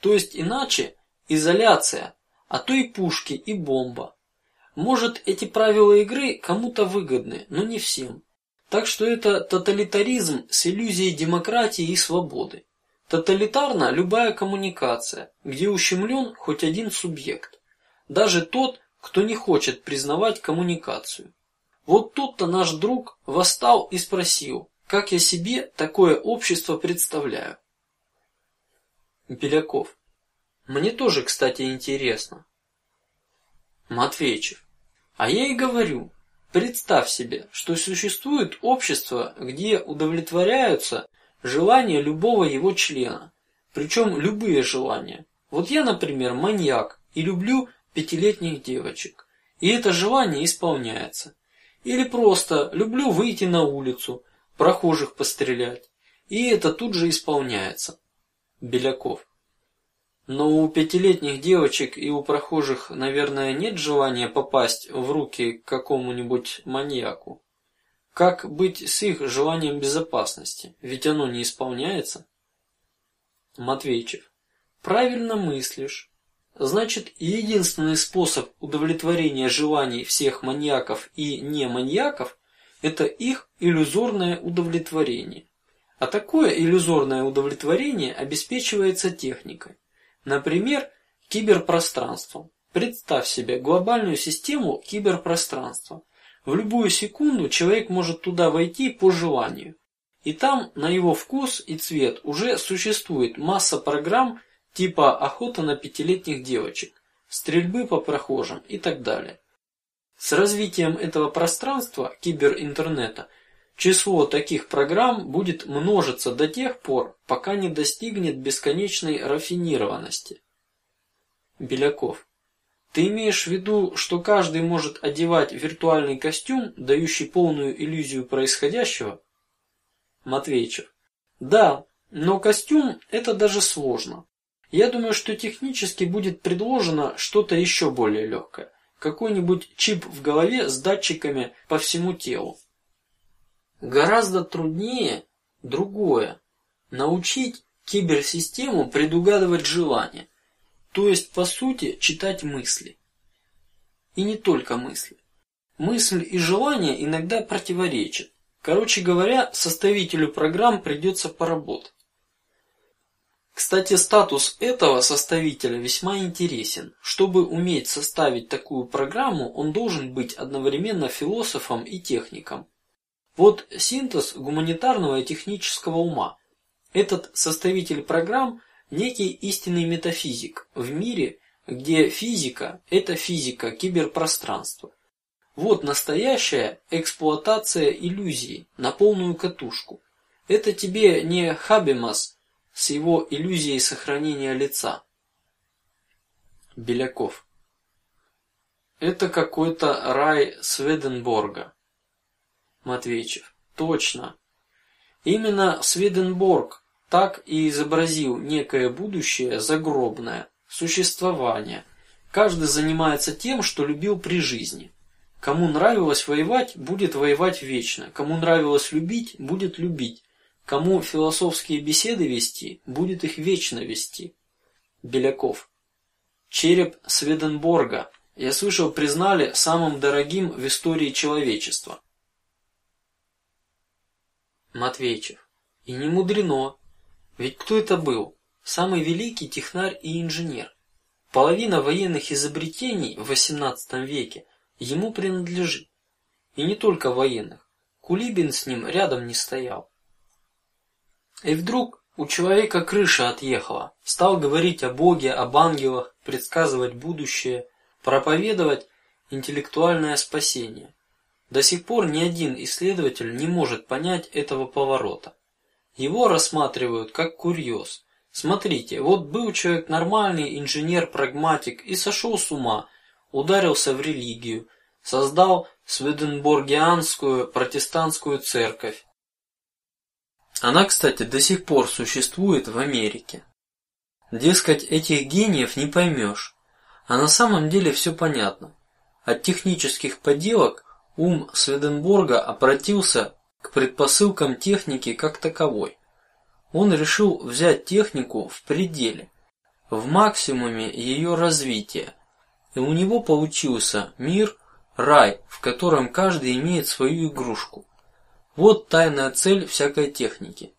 то есть иначе изоляция, а то и пушки и бомба. Может, эти правила игры кому-то выгодны, но не всем. Так что это тоталитаризм с иллюзией демократии и свободы. Тоталитарна любая коммуникация, где ущемлен хоть один субъект, даже тот, кто не хочет признавать коммуникацию. Вот тут-то наш друг восстал и спросил, как я себе такое общество представляю. Беляков. Мне тоже, кстати, интересно. Матвеичев. А я и говорю, представь себе, что существует общество, где удовлетворяются желания любого его члена, причем любые желания. Вот я, например, маньяк и люблю пятилетних девочек, и это желание исполняется. Или просто люблю выйти на улицу, прохожих пострелять, и это тут же исполняется. Беляков. Но у пятилетних девочек и у прохожих, наверное, нет желания попасть в руки какому-нибудь маньяку. Как быть с их желанием безопасности? Ведь оно не исполняется. Матвейчев. Правильно мыслишь. Значит, единственный способ удовлетворения желаний всех маньяков и не маньяков – это их иллюзорное удовлетворение. А такое иллюзорное удовлетворение обеспечивается техникой. Например, киберпространством. Представь себе глобальную систему киберпространства. В любую секунду человек может туда войти по желанию, и там на его вкус и цвет уже существует масса программ типа охота на пятилетних девочек, стрельбы по прохожим и так далее. С развитием этого пространства киберинтернета число таких программ будет множиться до тех пор, пока не достигнет бесконечной рафинированности. Беляков. Ты имеешь в виду, что каждый может одевать виртуальный костюм, дающий полную иллюзию происходящего? Матвейчев. Да, но костюм это даже сложно. Я думаю, что технически будет предложено что-то еще более легкое, какой-нибудь чип в голове с датчиками по всему телу. Гораздо труднее другое: научить киберсистему предугадывать желания. То есть, по сути, читать мысли. И не только мысли. Мысль и желание иногда противоречат. Короче говоря, составителю программ придется поработать. Кстати, статус этого составителя весьма интересен. Чтобы уметь составить такую программу, он должен быть одновременно философом и техником. Вот синтез гуманитарного и технического ума. Этот составитель программ некий истинный метафизик в мире, где физика – это физика киберпространства. Вот настоящая эксплуатация иллюзии на полную катушку. Это тебе не Хабимас с его иллюзией сохранения лица. Беляков. Это какой-то рай Сведенборга. Матвейчев. Точно. Именно Сведенборг так и изобразил некое будущее загробное существование. Каждый занимается тем, что любил при жизни. Кому нравилось воевать, будет воевать вечно. Кому нравилось любить, будет любить. Кому философские беседы вести, будет их вечно вести. Беляков. Череп Сведенборга, я слышал, признали самым дорогим в истории человечества. Матвейчев. И не мудрено. Ведь кто это был? Самый великий технарь и инженер. Половина военных изобретений в XVIII веке ему принадлежит, и не только военных. Кулибин с ним рядом не стоял. И вдруг у человека крыша отъехала. Стал говорить о Боге, об ангелах, предсказывать будущее, проповедовать интеллектуальное спасение. До сих пор ни один исследователь не может понять этого поворота. Его рассматривают как курьез, Смотрите, вот был человек нормальный, инженер, прагматик и сошел с ума, ударился в религию, создал Сведенборгианскую протестантскую церковь. Она, кстати, до сих пор существует в Америке. Дескать, этих гениев не поймешь, а на самом деле все понятно. От технических поделок ум Сведенборга обратился к предпосылкам техники как таковой. Он решил взять технику в пределе, в максимуме ее развития, и у него получился мир, рай, в котором каждый имеет свою игрушку. Вот тайная цель всякой техники.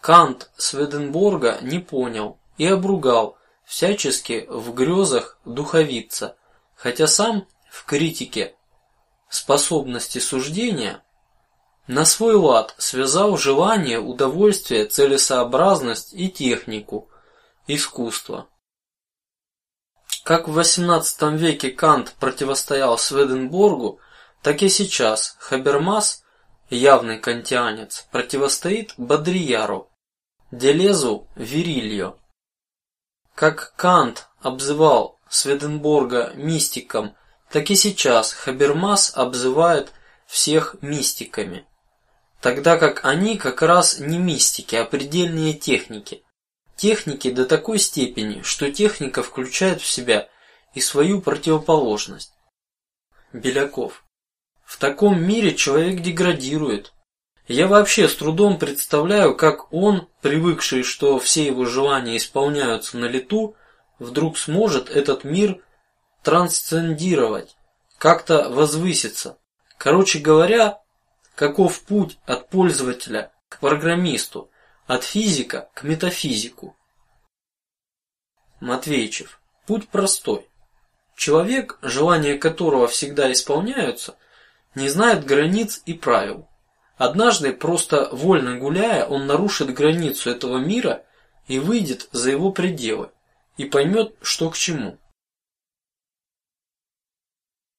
Кант Сведенборга не понял и обругал всячески в грезах духовица, хотя сам в критике способности суждения на свой лад связал желание, удовольствие, целесообразность и технику, искусство. Как в XVIII веке Кант противостоял Сведенборгу, так и сейчас Хабермас, явный кантианец, противостоит Бодрияру, Делезу, Вирильо. Как Кант обзывал Сведенборга мистиком, так и сейчас Хабермас обзывает всех мистиками тогда как они как раз не мистики, а предельные техники. Техники до такой степени, что техника включает в себя и свою противоположность. Беляков. В таком мире человек деградирует. Я вообще с трудом представляю, как он, привыкший, что все его желания исполняются на лету, вдруг сможет этот мир трансцендировать, как-то возвыситься. Короче говоря, Каков путь от пользователя к программисту, от физика к метафизику? Матвейчев. Путь простой. Человек, желания которого всегда исполняются, не знает границ и правил. Однажды, просто вольно гуляя, он нарушит границу этого мира и выйдет за его пределы и поймет, что к чему.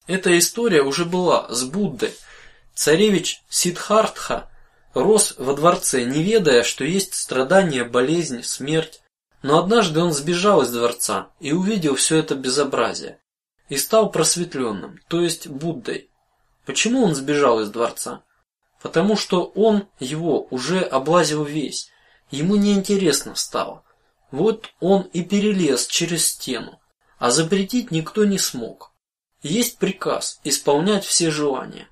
Эта история уже была с Буддой, Царевич Сиддхартха рос во дворце, не ведая, что есть страдания, болезнь, смерть. Но однажды он сбежал из дворца и увидел все это безобразие и стал просветленным, то есть Буддой. Почему он сбежал из дворца? Потому что он его уже облазил весь, ему неинтересно стало. Вот он и перелез через стену, а запретить никто не смог. Есть приказ исполнять все желания.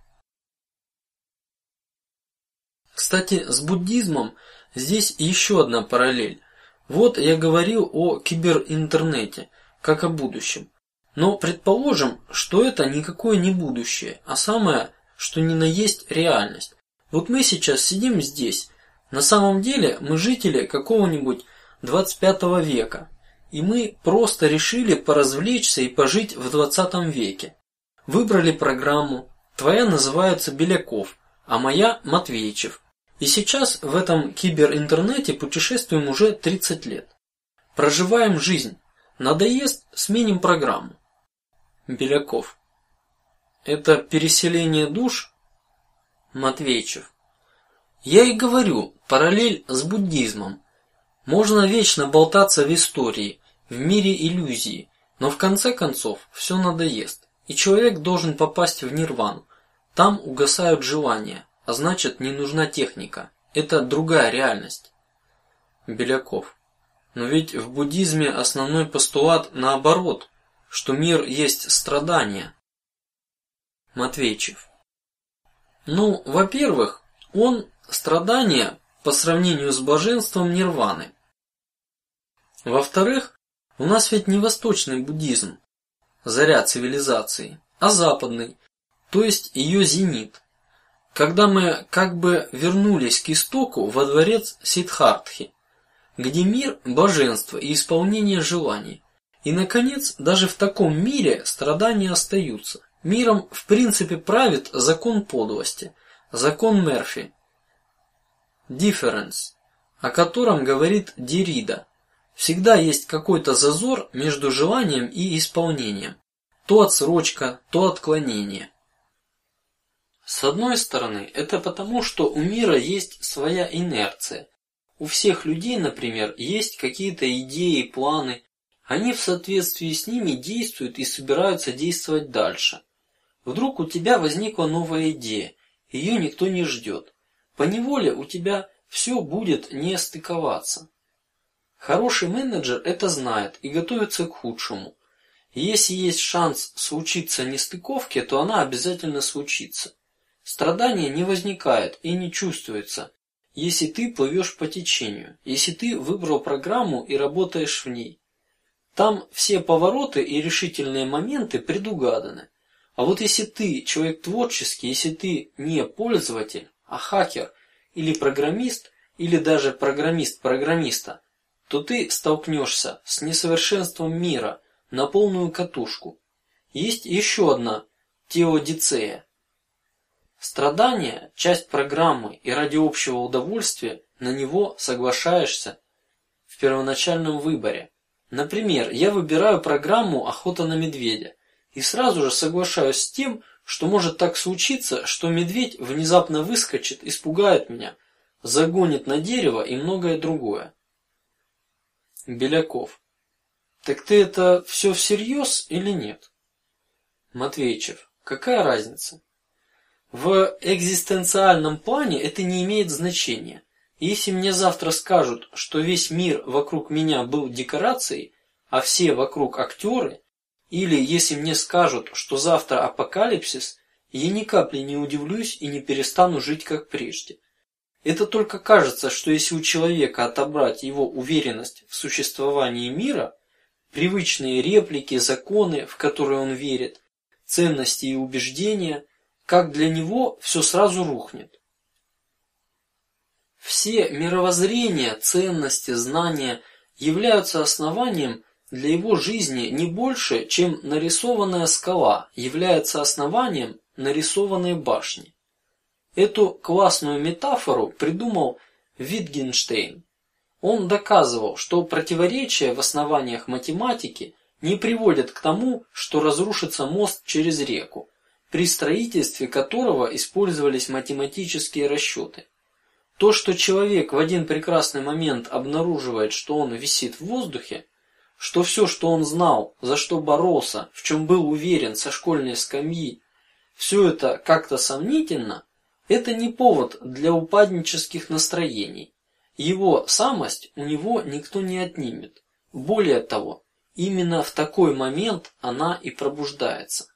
Кстати, с буддизмом здесь еще одна параллель. Вот я говорил о киберинтернете как о будущем. Но предположим, что это никакое не будущее, а самое, что ни на есть реальность. Вот мы сейчас сидим здесь. На самом деле мы жители какого-нибудь 25 века, и мы просто решили поразвлечься и пожить в 20 веке. Выбрали программу. Твоя называется Беляков, а моя Матвеичев. И сейчас в этом киберинтернете путешествуем уже 30 лет. Проживаем жизнь. Надоест, сменим программу. Беляков. Это переселение душ? Матвейчев. Я и говорю, параллель с буддизмом. Можно вечно болтаться в истории, в мире иллюзии, но в конце концов все надоест, и человек должен попасть в нирвану. Там угасают желания, а значит не нужна техника. Это другая реальность. Беляков. Но ведь в буддизме основной постулат наоборот, что мир есть страдание. Матвейчев. Ну, во-первых, он страдание по сравнению с блаженством нирваны. Во-вторых, у нас ведь не восточный буддизм, заря цивилизации, а западный, то есть ее зенит когда мы как бы вернулись к истоку во дворец Сиддхартхи, где мир божество и исполнение желаний. И наконец, даже в таком мире страдания остаются. Миром в принципе правит закон подлости, закон Мерфи, difference, о котором говорит Дерида. Всегда есть какой-то зазор между желанием и исполнением, то отсрочка, то отклонение. С одной стороны, это потому, что у мира есть своя инерция. У всех людей, например, есть какие-то идеи, планы. Они в соответствии с ними действуют и собираются действовать дальше. Вдруг у тебя возникла новая идея, ее никто не ждет. По неволе у тебя все будет не стыковаться. Хороший менеджер это знает и готовится к худшему. если есть шанс случиться нестыковке, то она обязательно случится. Страдания не возникает и не чувствуется, если ты плывешь по течению, если ты выбрал программу и работаешь в ней. Там все повороты и решительные моменты предугаданы. А вот если ты человек творческий, если ты не пользователь, а хакер или программист, или даже программист программиста, то ты столкнешься с несовершенством мира на полную катушку. Есть еще одна теодицея Страдание – часть программы, и ради общего удовольствия на него соглашаешься в первоначальном выборе. Например, я выбираю программу "Охота на медведя" и сразу же соглашаюсь с тем, что может так случиться, что медведь внезапно выскочит, испугает меня, загонит на дерево и многое другое. Беляков. Так ты это все всерьез или нет? Матвейчев. Какая разница? В экзистенциальном плане это не имеет значения. Если мне завтра скажут, что весь мир вокруг меня был декорацией, а все вокруг актеры, или если мне скажут, что завтра апокалипсис, я ни капли не удивлюсь и не перестану жить как прежде. Это только кажется, что если у человека отобрать его уверенность в существовании мира, привычные реплики, законы, в которые он верит, ценности и убеждения, как для него все сразу рухнет. Все мировоззрения, ценности, знания являются основанием для его жизни не больше, чем нарисованная скала является основанием нарисованной башни. Эту классную метафору придумал Витгенштейн. Он доказывал, что противоречия в основаниях математики не приводят к тому, что разрушится мост через реку, при строительстве которого использовались математические расчеты. То, что человек в один прекрасный момент обнаруживает, что он висит в воздухе, что все, что он знал, за что боролся, в чем был уверен со школьной скамьи, все это как-то сомнительно, это не повод для упаднических настроений. Его самость у него никто не отнимет. Более того, именно в такой момент она и пробуждается.